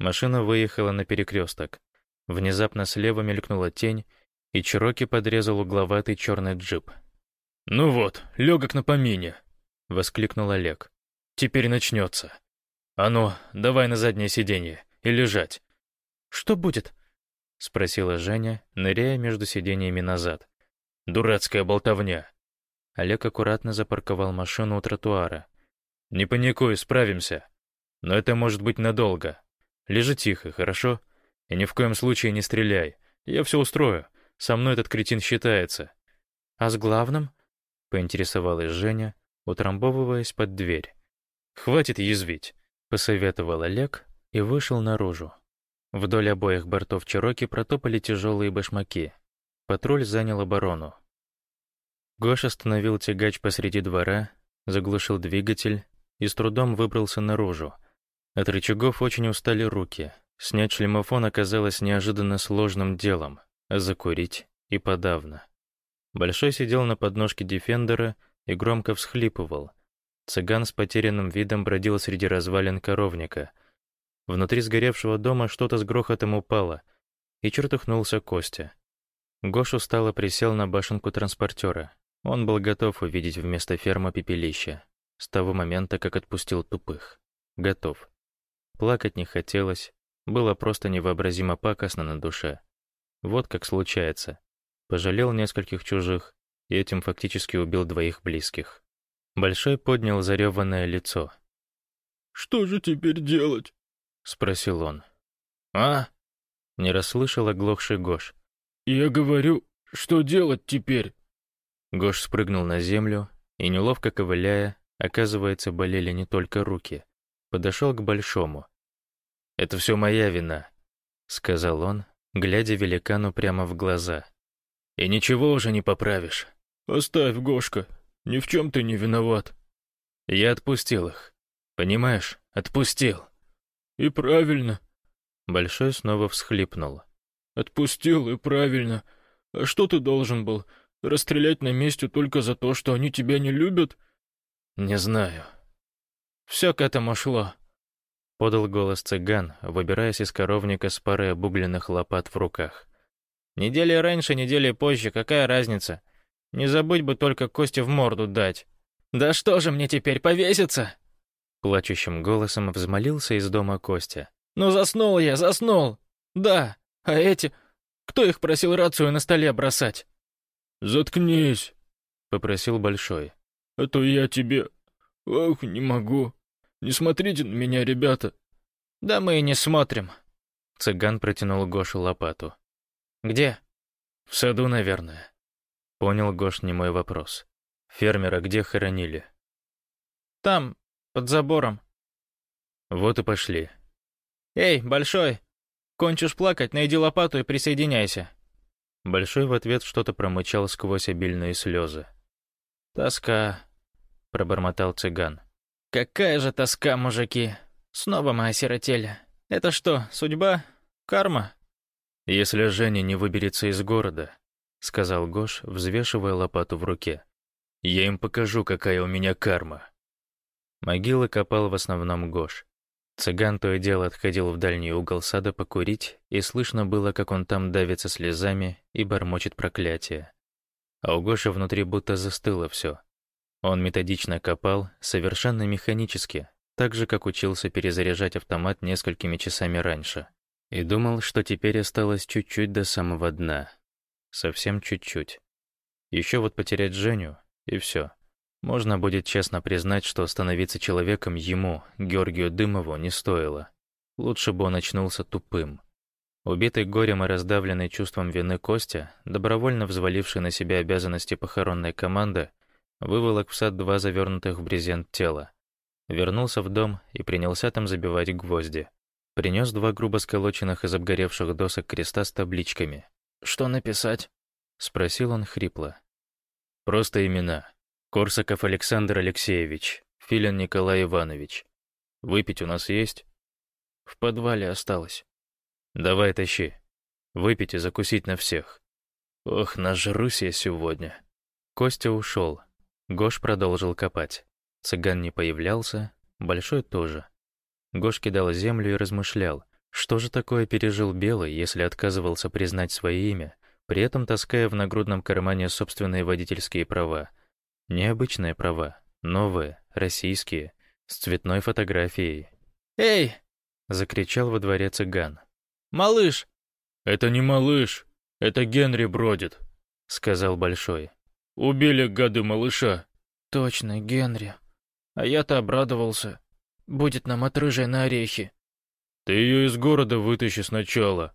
Машина выехала на перекресток. Внезапно слева мелькнула тень, и Чироки подрезал угловатый черный джип. «Ну вот, легок на помине!» — воскликнул Олег. «Теперь начнется. А ну, давай на заднее сиденье и лежать». «Что будет?» — спросила Женя, ныряя между сиденьями назад. «Дурацкая болтовня!» Олег аккуратно запарковал машину у тротуара. «Не паникуй, справимся. Но это может быть надолго. Лежи тихо, хорошо? И ни в коем случае не стреляй. Я все устрою. Со мной этот кретин считается. А с главным? Поинтересовалась Женя, утрамбовываясь под дверь. Хватит язвить, посоветовал Олег и вышел наружу. Вдоль обоих бортов Чироки протопали тяжелые башмаки. Патруль занял оборону. Гош остановил тягач посреди двора, заглушил двигатель и с трудом выбрался наружу. От рычагов очень устали руки. Снять шлемофон оказалось неожиданно сложным делом закурить и подавно. Большой сидел на подножке дефендера и громко всхлипывал. Цыган с потерянным видом бродил среди развалин коровника. Внутри сгоревшего дома что-то с грохотом упало, и чертыхнулся Костя. Гош устало присел на башенку транспортера. Он был готов увидеть вместо фермы пепелище. С того момента, как отпустил тупых. Готов. Плакать не хотелось, было просто невообразимо пакостно на душе. Вот как случается. Пожалел нескольких чужих, и этим фактически убил двоих близких. Большой поднял зареванное лицо. «Что же теперь делать?» — спросил он. «А?» — не расслышал оглохший Гош. «Я говорю, что делать теперь?» Гош спрыгнул на землю и, неловко ковыляя, оказывается, болели не только руки, подошел к Большому. «Это все моя вина», — сказал он, глядя великану прямо в глаза. «И ничего уже не поправишь». «Оставь, Гошка, ни в чем ты не виноват». «Я отпустил их. Понимаешь, отпустил». «И правильно». Большой снова всхлипнул. «Отпустил, и правильно. А что ты должен был? Расстрелять на месте только за то, что они тебя не любят?» «Не знаю». «Все к этому шло», подал голос цыган, выбираясь из коровника с парой обугленных лопат в руках. «Недели раньше, недели позже, какая разница? Не забудь бы только Кости в морду дать». «Да что же мне теперь, повеситься?» Плачущим голосом взмолился из дома Костя. «Ну заснул я, заснул! Да, а эти... Кто их просил рацию на столе бросать?» «Заткнись!» — попросил Большой. «А то я тебе... Ох, не могу!» Не смотрите на меня, ребята!» «Да мы и не смотрим!» Цыган протянул Гошу лопату. «Где?» «В саду, наверное». Понял Гош не мой вопрос. «Фермера где хоронили?» «Там, под забором». «Вот и пошли. «Эй, Большой, кончишь плакать, найди лопату и присоединяйся». Большой в ответ что-то промычал сквозь обильные слезы. «Тоска», — пробормотал цыган. «Какая же тоска, мужики! Снова мы осиротели. Это что, судьба? Карма?» «Если Женя не выберется из города», — сказал Гош, взвешивая лопату в руке, — «я им покажу, какая у меня карма». Могилы копал в основном Гош. Цыган то и дело отходил в дальний угол сада покурить, и слышно было, как он там давится слезами и бормочет проклятие. А у Гоши внутри будто застыло все. Он методично копал, совершенно механически, так же, как учился перезаряжать автомат несколькими часами раньше. И думал, что теперь осталось чуть-чуть до самого дна. Совсем чуть-чуть. Еще вот потерять Женю, и все. Можно будет честно признать, что становиться человеком ему, Георгию Дымову, не стоило. Лучше бы он очнулся тупым. Убитый горем и раздавленный чувством вины Костя, добровольно взваливший на себя обязанности похоронной команды, выволок в сад два завернутых в брезент тела. Вернулся в дом и принялся там забивать гвозди. Принес два грубо сколоченных из обгоревших досок креста с табличками. «Что написать?» — спросил он хрипло. «Просто имена. Корсаков Александр Алексеевич, Филин Николай Иванович. Выпить у нас есть?» «В подвале осталось». «Давай тащи. Выпить и закусить на всех. Ох, нажрусь я сегодня». Костя ушел. Гош продолжил копать. Цыган не появлялся, Большой тоже. Гош кидал землю и размышлял, что же такое пережил Белый, если отказывался признать свое имя, при этом таская в нагрудном кармане собственные водительские права. Необычные права, новые, российские, с цветной фотографией. «Эй!» — закричал во дворе цыган. «Малыш!» «Это не малыш, это Генри бродит», — сказал Большой. «Убили гады малыша». «Точно, Генри», а я-то обрадовался. Будет нам от рыжей на орехи. Ты ее из города вытащи сначала.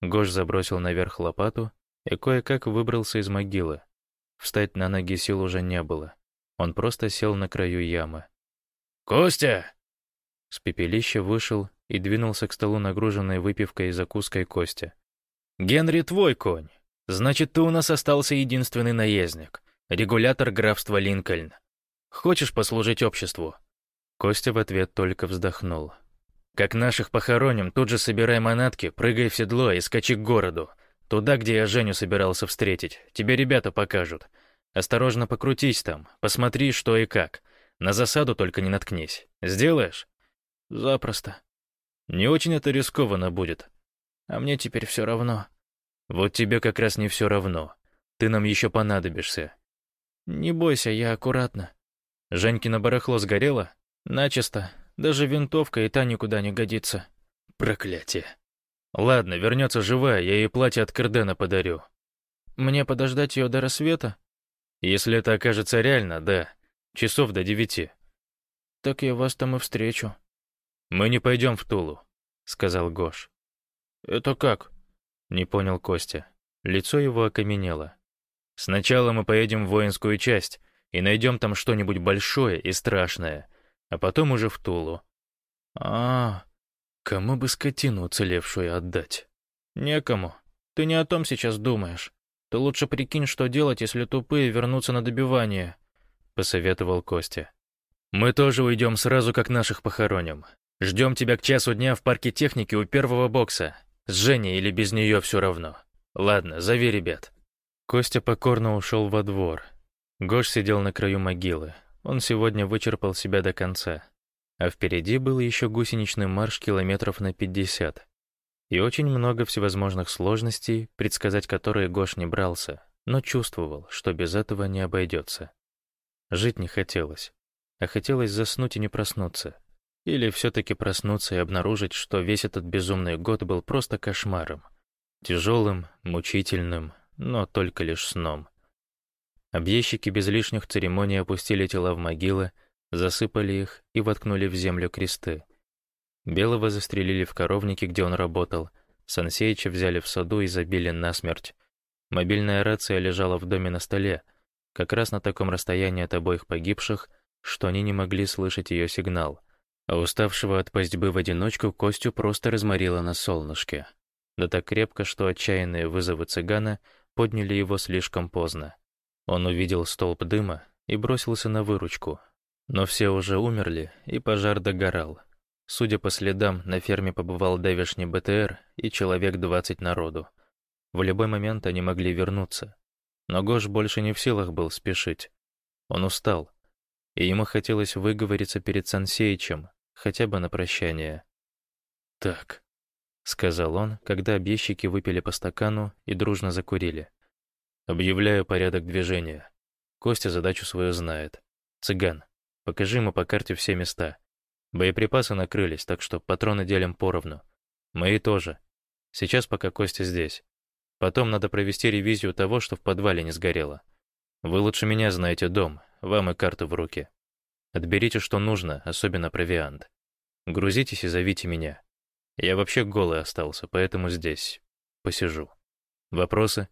Гош забросил наверх лопату и кое-как выбрался из могилы. Встать на ноги сил уже не было. Он просто сел на краю ямы. «Костя!» С пепелища вышел и двинулся к столу, нагруженной выпивкой и закуской Костя. «Генри твой конь. Значит, ты у нас остался единственный наездник. Регулятор графства Линкольн. Хочешь послужить обществу?» Костя в ответ только вздохнул. «Как наших похороним, тут же собирай манатки, прыгай в седло и скачи к городу. Туда, где я Женю собирался встретить. Тебе ребята покажут. Осторожно покрутись там, посмотри, что и как. На засаду только не наткнись. Сделаешь?» «Запросто». «Не очень это рискованно будет. А мне теперь все равно». «Вот тебе как раз не все равно. Ты нам еще понадобишься». «Не бойся, я аккуратно». Женькино барахло сгорело? Начисто. Даже винтовка и та никуда не годится. Проклятие. Ладно, вернется живая, я ей платье от Кардена подарю. Мне подождать ее до рассвета? Если это окажется реально, да. Часов до девяти. Так я вас там и встречу. Мы не пойдем в Тулу, сказал Гош. Это как? Не понял Костя. Лицо его окаменело. Сначала мы поедем в воинскую часть, и найдем там что-нибудь большое и страшное, а потом уже в Тулу. А, кому бы скотину уцелевшую отдать? Некому. Ты не о том сейчас думаешь. Ты лучше прикинь, что делать, если тупые вернутся на добивание, посоветовал Костя. Мы тоже уйдем сразу, как наших похороним. Ждем тебя к часу дня в парке техники у первого бокса. С Женей или без нее все равно. Ладно, зови ребят. Костя покорно ушел во двор, Гош сидел на краю могилы. Он сегодня вычерпал себя до конца. А впереди был еще гусеничный марш километров на 50. И очень много всевозможных сложностей, предсказать которые Гош не брался, но чувствовал, что без этого не обойдется. Жить не хотелось, а хотелось заснуть и не проснуться. Или все-таки проснуться и обнаружить, что весь этот безумный год был просто кошмаром. Тяжелым, мучительным, но только лишь сном. Объездчики без лишних церемоний опустили тела в могилы, засыпали их и воткнули в землю кресты. Белого застрелили в коровнике, где он работал, Сансеича взяли в саду и забили насмерть. Мобильная рация лежала в доме на столе, как раз на таком расстоянии от обоих погибших, что они не могли слышать ее сигнал, А уставшего от пастьбы в одиночку Костю просто разморило на солнышке. Да так крепко, что отчаянные вызовы цыгана подняли его слишком поздно. Он увидел столб дыма и бросился на выручку. Но все уже умерли, и пожар догорал. Судя по следам, на ферме побывал давешний БТР и человек 20 народу. В любой момент они могли вернуться. Но Гош больше не в силах был спешить. Он устал, и ему хотелось выговориться перед Сансеичем, хотя бы на прощание. «Так», — сказал он, когда объездчики выпили по стакану и дружно закурили. «Объявляю порядок движения. Костя задачу свою знает. Цыган, покажи ему по карте все места. Боеприпасы накрылись, так что патроны делим поровну. Мои тоже. Сейчас пока Костя здесь. Потом надо провести ревизию того, что в подвале не сгорело. Вы лучше меня знаете дом, вам и карты в руки. Отберите, что нужно, особенно провиант. Грузитесь и зовите меня. Я вообще голый остался, поэтому здесь посижу. Вопросы?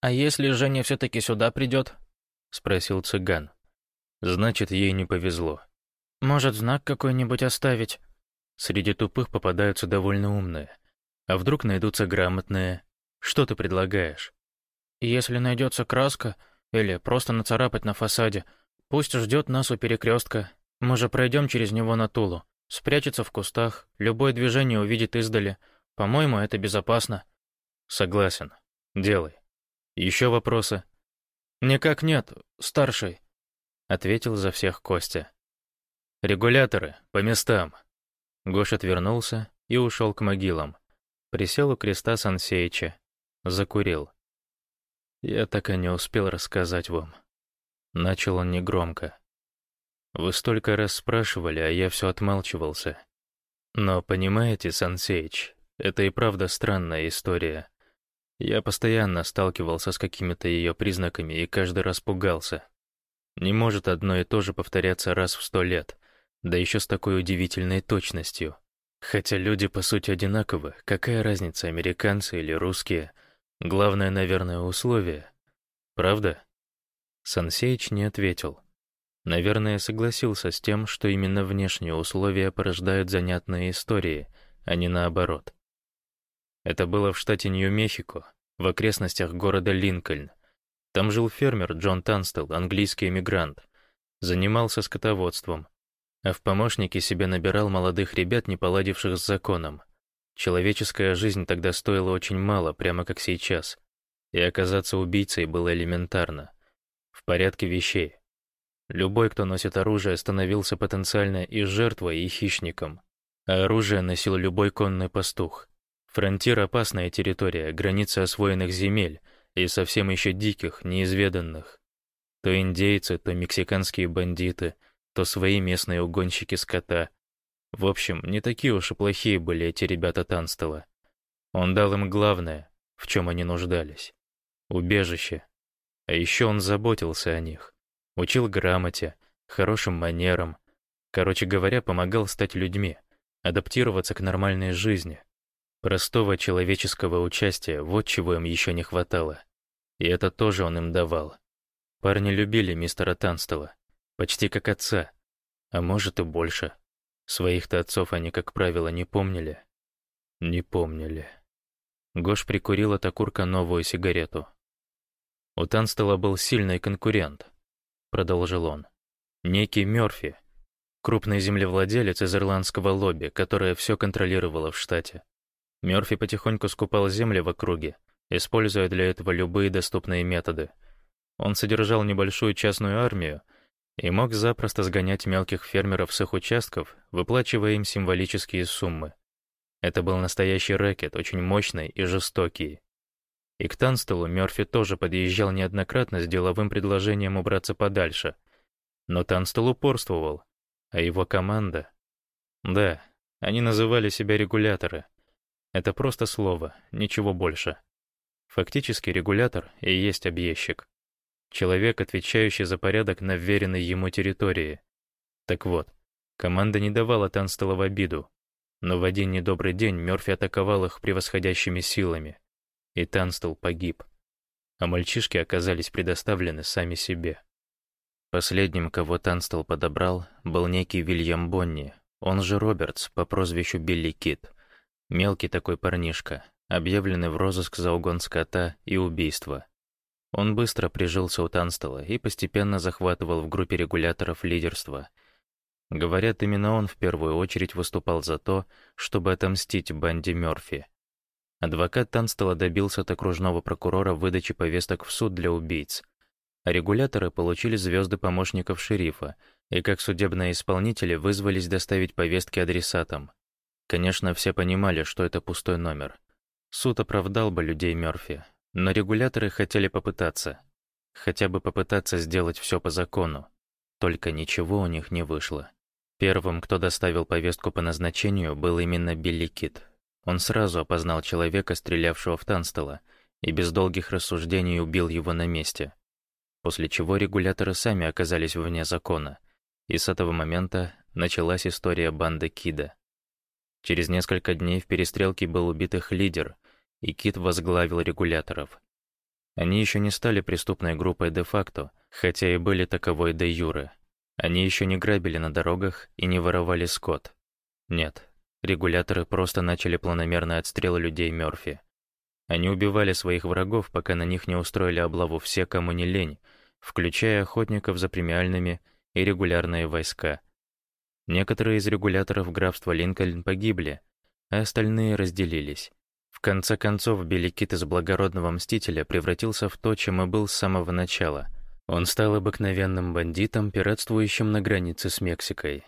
«А если Женя все-таки сюда придет?» — спросил цыган. «Значит, ей не повезло». «Может, знак какой-нибудь оставить?» Среди тупых попадаются довольно умные. А вдруг найдутся грамотные? Что ты предлагаешь? «Если найдется краска, или просто нацарапать на фасаде. Пусть ждет нас у перекрестка. Мы же пройдем через него на Тулу. Спрячется в кустах, любое движение увидит издали. По-моему, это безопасно. Согласен. Делай. Еще вопросы? Никак нет, старший. Ответил за всех Костя. Регуляторы, по местам. Гош отвернулся и ушел к могилам. Присел у креста Сансеича. Закурил. Я так и не успел рассказать вам. Начал он негромко. Вы столько раз спрашивали, а я все отмалчивался. Но понимаете, Сансейч, это и правда странная история. Я постоянно сталкивался с какими-то ее признаками и каждый раз пугался. Не может одно и то же повторяться раз в сто лет, да еще с такой удивительной точностью. Хотя люди по сути одинаковы, какая разница, американцы или русские — Главное, наверное, условие. Правда? Сансеич не ответил. Наверное, согласился с тем, что именно внешние условия порождают занятные истории, а не наоборот. Это было в штате Нью-Мехико, в окрестностях города Линкольн. Там жил фермер Джон Танстел, английский эмигрант. Занимался скотоводством, а в помощники себе набирал молодых ребят, не поладивших с законом. Человеческая жизнь тогда стоила очень мало, прямо как сейчас. И оказаться убийцей было элементарно. Порядке вещей. Любой, кто носит оружие, становился потенциально и жертвой, и хищником. А оружие носил любой конный пастух. Фронтир — опасная территория, граница освоенных земель и совсем еще диких, неизведанных. То индейцы, то мексиканские бандиты, то свои местные угонщики скота, в общем, не такие уж и плохие были эти ребята Танстела. Он дал им главное, в чем они нуждались — убежище. А еще он заботился о них, учил грамоте, хорошим манерам. Короче говоря, помогал стать людьми, адаптироваться к нормальной жизни. Простого человеческого участия — вот чего им еще не хватало. И это тоже он им давал. Парни любили мистера Танстела, почти как отца, а может и больше. Своих-то отцов они, как правило, не помнили. Не помнили. Гош прикурил от окурка новую сигарету. У Танстела был сильный конкурент, продолжил он. Некий Мёрфи, крупный землевладелец из ирландского лобби, которое все контролировало в штате. Мёрфи потихоньку скупал земли в округе, используя для этого любые доступные методы. Он содержал небольшую частную армию, и мог запросто сгонять мелких фермеров с их участков, выплачивая им символические суммы. Это был настоящий рэкет, очень мощный и жестокий. И к Танстелу Мёрфи тоже подъезжал неоднократно с деловым предложением убраться подальше. Но Танстел упорствовал, а его команда... Да, они называли себя регуляторы. Это просто слово, ничего больше. Фактически регулятор и есть объездчик. Человек, отвечающий за порядок на вверенной ему территории. Так вот, команда не давала Танстела в обиду, но в один недобрый день Мёрфи атаковал их превосходящими силами, и Танстел погиб. А мальчишки оказались предоставлены сами себе. Последним, кого Танстел подобрал, был некий Вильям Бонни, он же Робертс по прозвищу Билли Кит. Мелкий такой парнишка, объявленный в розыск за угон скота и убийство. Он быстро прижился у Танстела и постепенно захватывал в группе регуляторов лидерство. Говорят, именно он в первую очередь выступал за то, чтобы отомстить банде Мёрфи. Адвокат Танстела добился от окружного прокурора выдачи повесток в суд для убийц. А регуляторы получили звезды помощников шерифа, и как судебные исполнители вызвались доставить повестки адресатам. Конечно, все понимали, что это пустой номер. Суд оправдал бы людей Мёрфи, но регуляторы хотели попытаться. Хотя бы попытаться сделать все по закону. Только ничего у них не вышло. Первым, кто доставил повестку по назначению, был именно Билли Кит. Он сразу опознал человека, стрелявшего в Танстела, и без долгих рассуждений убил его на месте. После чего регуляторы сами оказались вне закона. И с этого момента началась история банды Кида. Через несколько дней в перестрелке был убит их лидер, и Кит возглавил регуляторов. Они еще не стали преступной группой де-факто, хотя и были таковой де юре. Они еще не грабили на дорогах и не воровали скот. Нет, регуляторы просто начали планомерный отстрел людей Мёрфи. Они убивали своих врагов, пока на них не устроили облаву все, кому не лень, включая охотников за премиальными и регулярные войска. Некоторые из регуляторов графства Линкольн погибли, а остальные разделились. В конце концов, Беликит из благородного мстителя превратился в то, чем и был с самого начала. Он стал обыкновенным бандитом, пиратствующим на границе с Мексикой.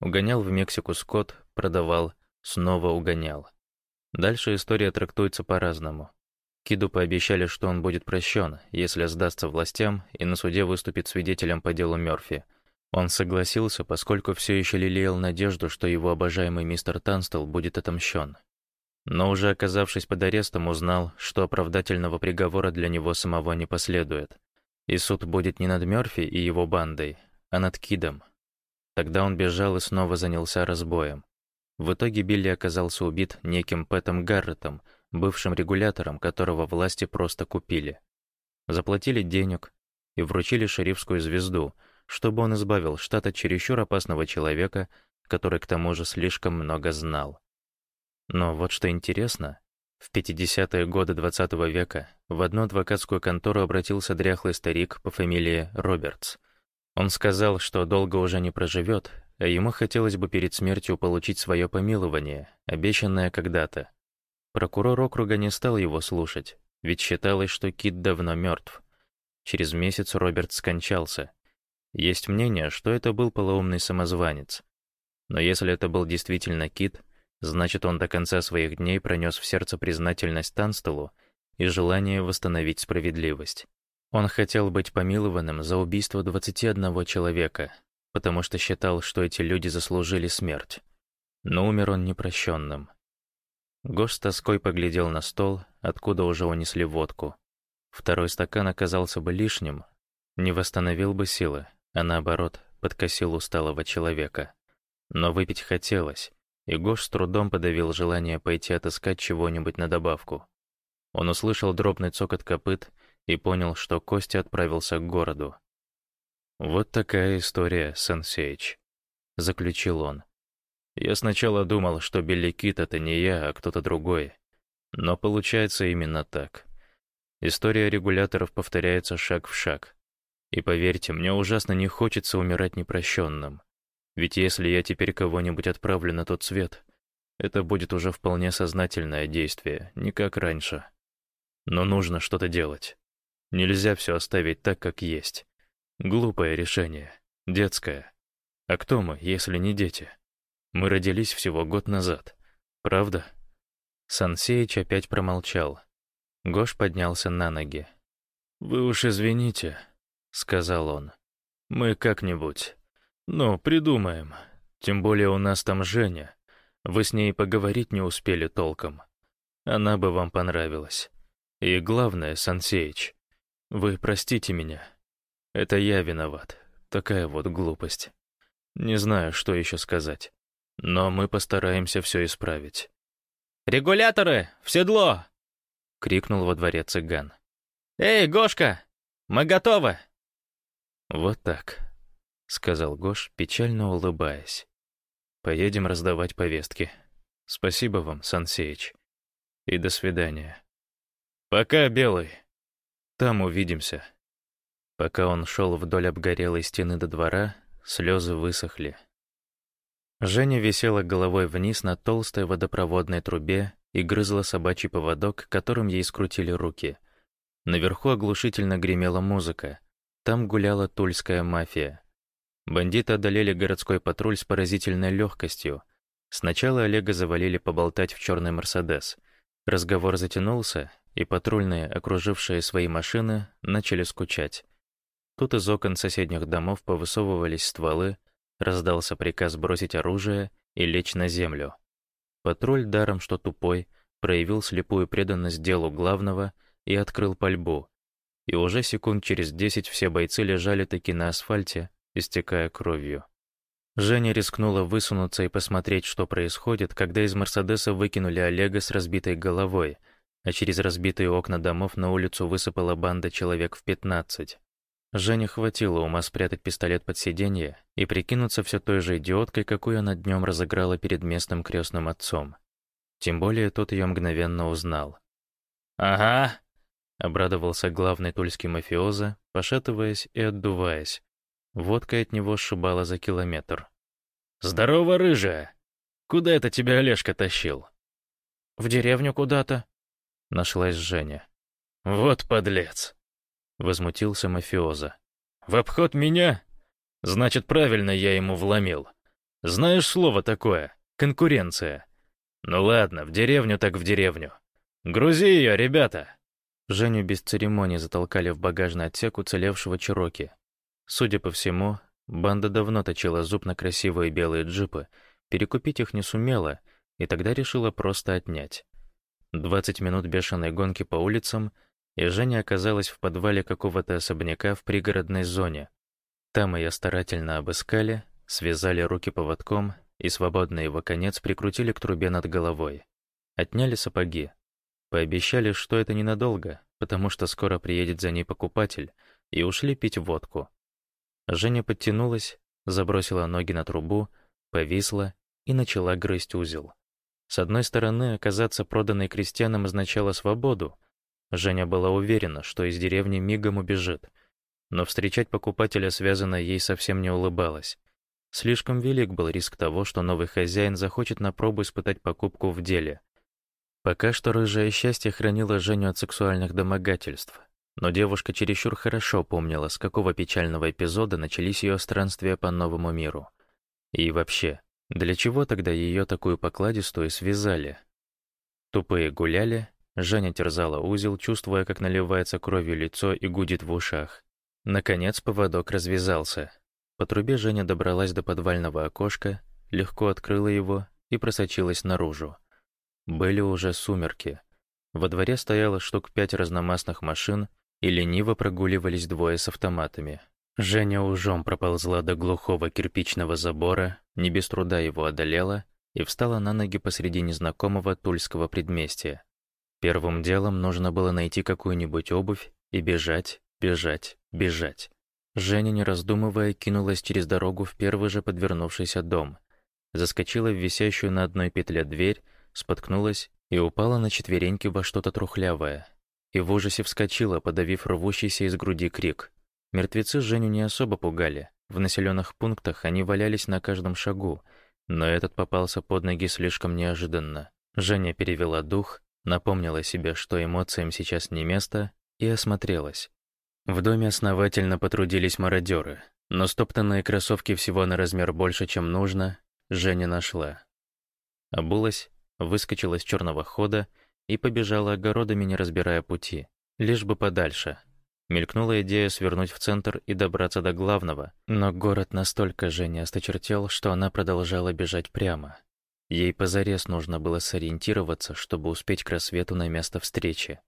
Угонял в Мексику скот, продавал, снова угонял. Дальше история трактуется по-разному. Киду пообещали, что он будет прощен, если сдастся властям и на суде выступит свидетелем по делу Мёрфи — он согласился, поскольку все еще лелеял надежду, что его обожаемый мистер Танстел будет отомщен. Но уже оказавшись под арестом, узнал, что оправдательного приговора для него самого не последует. И суд будет не над Мёрфи и его бандой, а над Кидом. Тогда он бежал и снова занялся разбоем. В итоге Билли оказался убит неким Пэтом Гарретом, бывшим регулятором, которого власти просто купили. Заплатили денег и вручили шерифскую звезду — чтобы он избавил штат от чересчур опасного человека, который к тому же слишком много знал. Но вот что интересно, в 50-е годы XX -го века в одну адвокатскую контору обратился дряхлый старик по фамилии Робертс. Он сказал, что долго уже не проживет, а ему хотелось бы перед смертью получить свое помилование, обещанное когда-то. Прокурор округа не стал его слушать, ведь считалось, что Кит давно мертв. Через месяц Роберт скончался, есть мнение, что это был полоумный самозванец. Но если это был действительно Кит, значит он до конца своих дней пронес в сердце признательность Танстелу и желание восстановить справедливость. Он хотел быть помилованным за убийство 21 человека, потому что считал, что эти люди заслужили смерть. Но умер он непрощенным. Гош с тоской поглядел на стол, откуда уже унесли водку. Второй стакан оказался бы лишним, не восстановил бы силы, а наоборот, подкосил усталого человека. Но выпить хотелось, и Гош с трудом подавил желание пойти отыскать чего-нибудь на добавку. Он услышал дробный цокот копыт и понял, что Костя отправился к городу. «Вот такая история, Сенсейч», — заключил он. «Я сначала думал, что Билли Кит — это не я, а кто-то другой. Но получается именно так. История регуляторов повторяется шаг в шаг. И поверьте, мне ужасно не хочется умирать непрощенным. Ведь если я теперь кого-нибудь отправлю на тот свет, это будет уже вполне сознательное действие, не как раньше. Но нужно что-то делать. Нельзя все оставить так, как есть. Глупое решение, детское. А кто мы, если не дети? Мы родились всего год назад. Правда? Сансеич опять промолчал. Гош поднялся на ноги. «Вы уж извините», — сказал он. «Мы как-нибудь. Ну, придумаем. Тем более у нас там Женя. Вы с ней поговорить не успели толком. Она бы вам понравилась. И главное, Сансеич, вы простите меня. Это я виноват. Такая вот глупость. Не знаю, что еще сказать. Но мы постараемся все исправить». «Регуляторы! В седло!» — крикнул во дворе цыган. «Эй, Гошка! Мы готовы!» «Вот так», — сказал Гош, печально улыбаясь. Поедем раздавать повестки. Спасибо вам, Сансеич. И до свидания. Пока, Белый. Там увидимся. Пока он шел вдоль обгорелой стены до двора, слезы высохли. Женя висела головой вниз на толстой водопроводной трубе и грызла собачий поводок, которым ей скрутили руки. Наверху оглушительно гремела музыка. Там гуляла тульская мафия. Бандиты одолели городской патруль с поразительной легкостью. Сначала Олега завалили поболтать в черный «Мерседес». Разговор затянулся, и патрульные, окружившие свои машины, начали скучать. Тут из окон соседних домов повысовывались стволы, раздался приказ бросить оружие и лечь на землю. Патруль, даром что тупой, проявил слепую преданность делу главного и открыл пальбу. И уже секунд через десять все бойцы лежали таки на асфальте, истекая кровью. Женя рискнула высунуться и посмотреть, что происходит, когда из «Мерседеса» выкинули Олега с разбитой головой, а через разбитые окна домов на улицу высыпала банда человек в пятнадцать. Жене хватило ума спрятать пистолет под сиденье и прикинуться все той же идиоткой, какую она днем разыграла перед местным крестным отцом. Тем более тот ее мгновенно узнал. «Ага», — обрадовался главный тульский мафиоза, пошатываясь и отдуваясь. Водка от него сшибала за километр. «Здорово, рыжая! Куда это тебя Олежка тащил?» «В деревню куда-то», — нашлась Женя. «Вот подлец!» Возмутился мафиоза. «В обход меня? Значит, правильно я ему вломил. Знаешь слово такое? Конкуренция. Ну ладно, в деревню так в деревню. Грузи ее, ребята!» Женю без церемоний затолкали в багажный отсек уцелевшего Чироки. Судя по всему, банда давно точила зуб на красивые белые джипы, перекупить их не сумела, и тогда решила просто отнять. Двадцать минут бешеной гонки по улицам — и Женя оказалась в подвале какого-то особняка в пригородной зоне. Там ее старательно обыскали, связали руки поводком и свободный его конец прикрутили к трубе над головой. Отняли сапоги. Пообещали, что это ненадолго, потому что скоро приедет за ней покупатель, и ушли пить водку. Женя подтянулась, забросила ноги на трубу, повисла и начала грызть узел. С одной стороны, оказаться проданной крестьянам означало свободу, Женя была уверена, что из деревни мигом убежит, но встречать покупателя связано ей совсем не улыбалась. Слишком велик был риск того, что новый хозяин захочет на пробу испытать покупку в деле. Пока что рыжее счастье хранило Женю от сексуальных домогательств, но девушка чересчур хорошо помнила, с какого печального эпизода начались ее странствия по новому миру. И вообще, для чего тогда ее такую покладистую связали? Тупые гуляли, Женя терзала узел, чувствуя, как наливается кровью лицо и гудит в ушах. Наконец поводок развязался. По трубе Женя добралась до подвального окошка, легко открыла его и просочилась наружу. Были уже сумерки. Во дворе стояло штук пять разномастных машин, и лениво прогуливались двое с автоматами. Женя ужом проползла до глухого кирпичного забора, не без труда его одолела и встала на ноги посреди незнакомого тульского предместья. Первым делом нужно было найти какую-нибудь обувь и бежать, бежать, бежать. Женя, не раздумывая, кинулась через дорогу в первый же подвернувшийся дом. Заскочила в висящую на одной петле дверь, споткнулась и упала на четвереньки во что-то трухлявое. И в ужасе вскочила, подавив рвущийся из груди крик. Мертвецы Женю не особо пугали. В населенных пунктах они валялись на каждом шагу, но этот попался под ноги слишком неожиданно. Женя перевела дух напомнила себе, что эмоциям сейчас не место, и осмотрелась. В доме основательно потрудились мародеры, но стоптанные кроссовки всего на размер больше, чем нужно, Женя нашла. Обулась, выскочила с черного хода и побежала огородами, не разбирая пути, лишь бы подальше. Мелькнула идея свернуть в центр и добраться до главного, но город настолько Женя осточертел, что она продолжала бежать прямо, Ей позарез нужно было сориентироваться, чтобы успеть к рассвету на место встречи.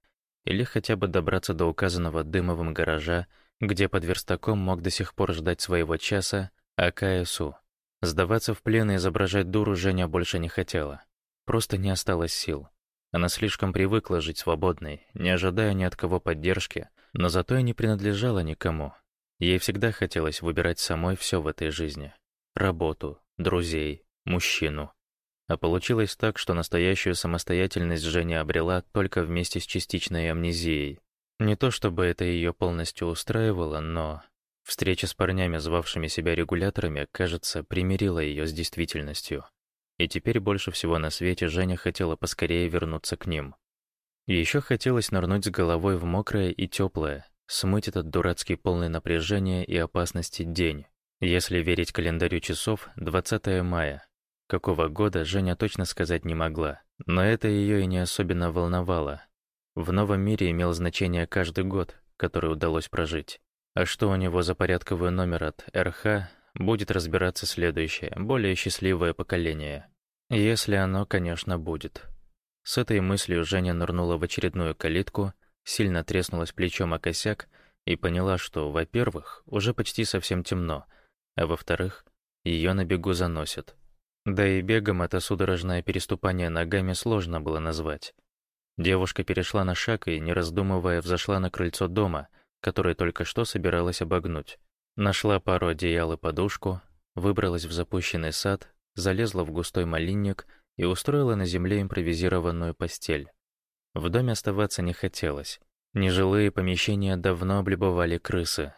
Или хотя бы добраться до указанного дымовым гаража, где под верстаком мог до сих пор ждать своего часа АКСУ. Сдаваться в плен и изображать дуру Женя больше не хотела. Просто не осталось сил. Она слишком привыкла жить свободной, не ожидая ни от кого поддержки, но зато и не принадлежала никому. Ей всегда хотелось выбирать самой все в этой жизни. Работу, друзей, мужчину. А получилось так, что настоящую самостоятельность Женя обрела только вместе с частичной амнезией. Не то чтобы это ее полностью устраивало, но встреча с парнями, звавшими себя регуляторами, кажется, примирила ее с действительностью. И теперь больше всего на свете Женя хотела поскорее вернуться к ним. Еще хотелось нырнуть с головой в мокрое и теплое, смыть этот дурацкий полный напряжения и опасности день. Если верить календарю часов, 20 мая. Какого года Женя точно сказать не могла, но это ее и не особенно волновало. В новом мире имел значение каждый год, который удалось прожить. А что у него за порядковый номер от РХ, будет разбираться следующее, более счастливое поколение. Если оно, конечно, будет. С этой мыслью Женя нырнула в очередную калитку, сильно треснулась плечом о косяк и поняла, что, во-первых, уже почти совсем темно, а во-вторых, ее на бегу заносят. Да и бегом это судорожное переступание ногами сложно было назвать. Девушка перешла на шаг и, не раздумывая, взошла на крыльцо дома, который только что собиралась обогнуть. Нашла пару одеял и подушку, выбралась в запущенный сад, залезла в густой малинник — и устроила на земле импровизированную постель. В доме оставаться не хотелось. Нежилые помещения давно облюбовали крысы.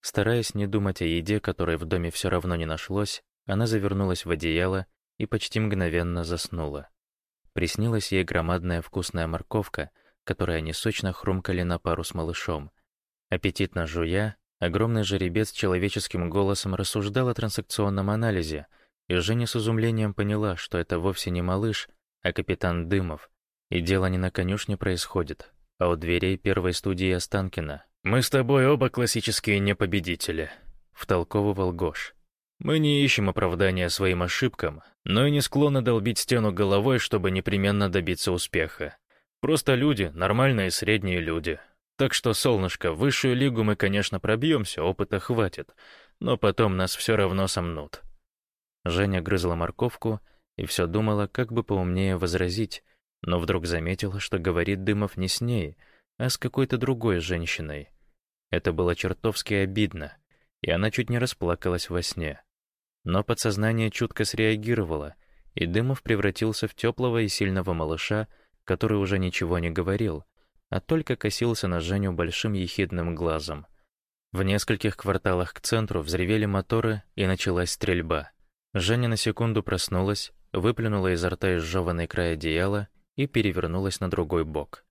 Стараясь не думать о еде, которой в доме все равно не нашлось, она завернулась в одеяло и почти мгновенно заснула. Приснилась ей громадная вкусная морковка, которой они сочно хрумкали на пару с малышом. Аппетитно жуя, огромный жеребец человеческим голосом рассуждал о трансакционном анализе — и Женя с изумлением поняла, что это вовсе не малыш, а капитан Дымов. И дело не на конюшне происходит, а у дверей первой студии Останкина. «Мы с тобой оба классические непобедители», — втолковывал Гош. «Мы не ищем оправдания своим ошибкам, но и не склонны долбить стену головой, чтобы непременно добиться успеха. Просто люди, нормальные средние люди. Так что, солнышко, в высшую лигу мы, конечно, пробьемся, опыта хватит, но потом нас все равно сомнут. Женя грызла морковку и все думала, как бы поумнее возразить, но вдруг заметила, что говорит Дымов не с ней, а с какой-то другой женщиной. Это было чертовски обидно, и она чуть не расплакалась во сне. Но подсознание чутко среагировало, и Дымов превратился в теплого и сильного малыша, который уже ничего не говорил, а только косился на Женю большим ехидным глазом. В нескольких кварталах к центру взревели моторы, и началась стрельба. Женя на секунду проснулась, выплюнула изо рта изжеванный край одеяла и перевернулась на другой бок.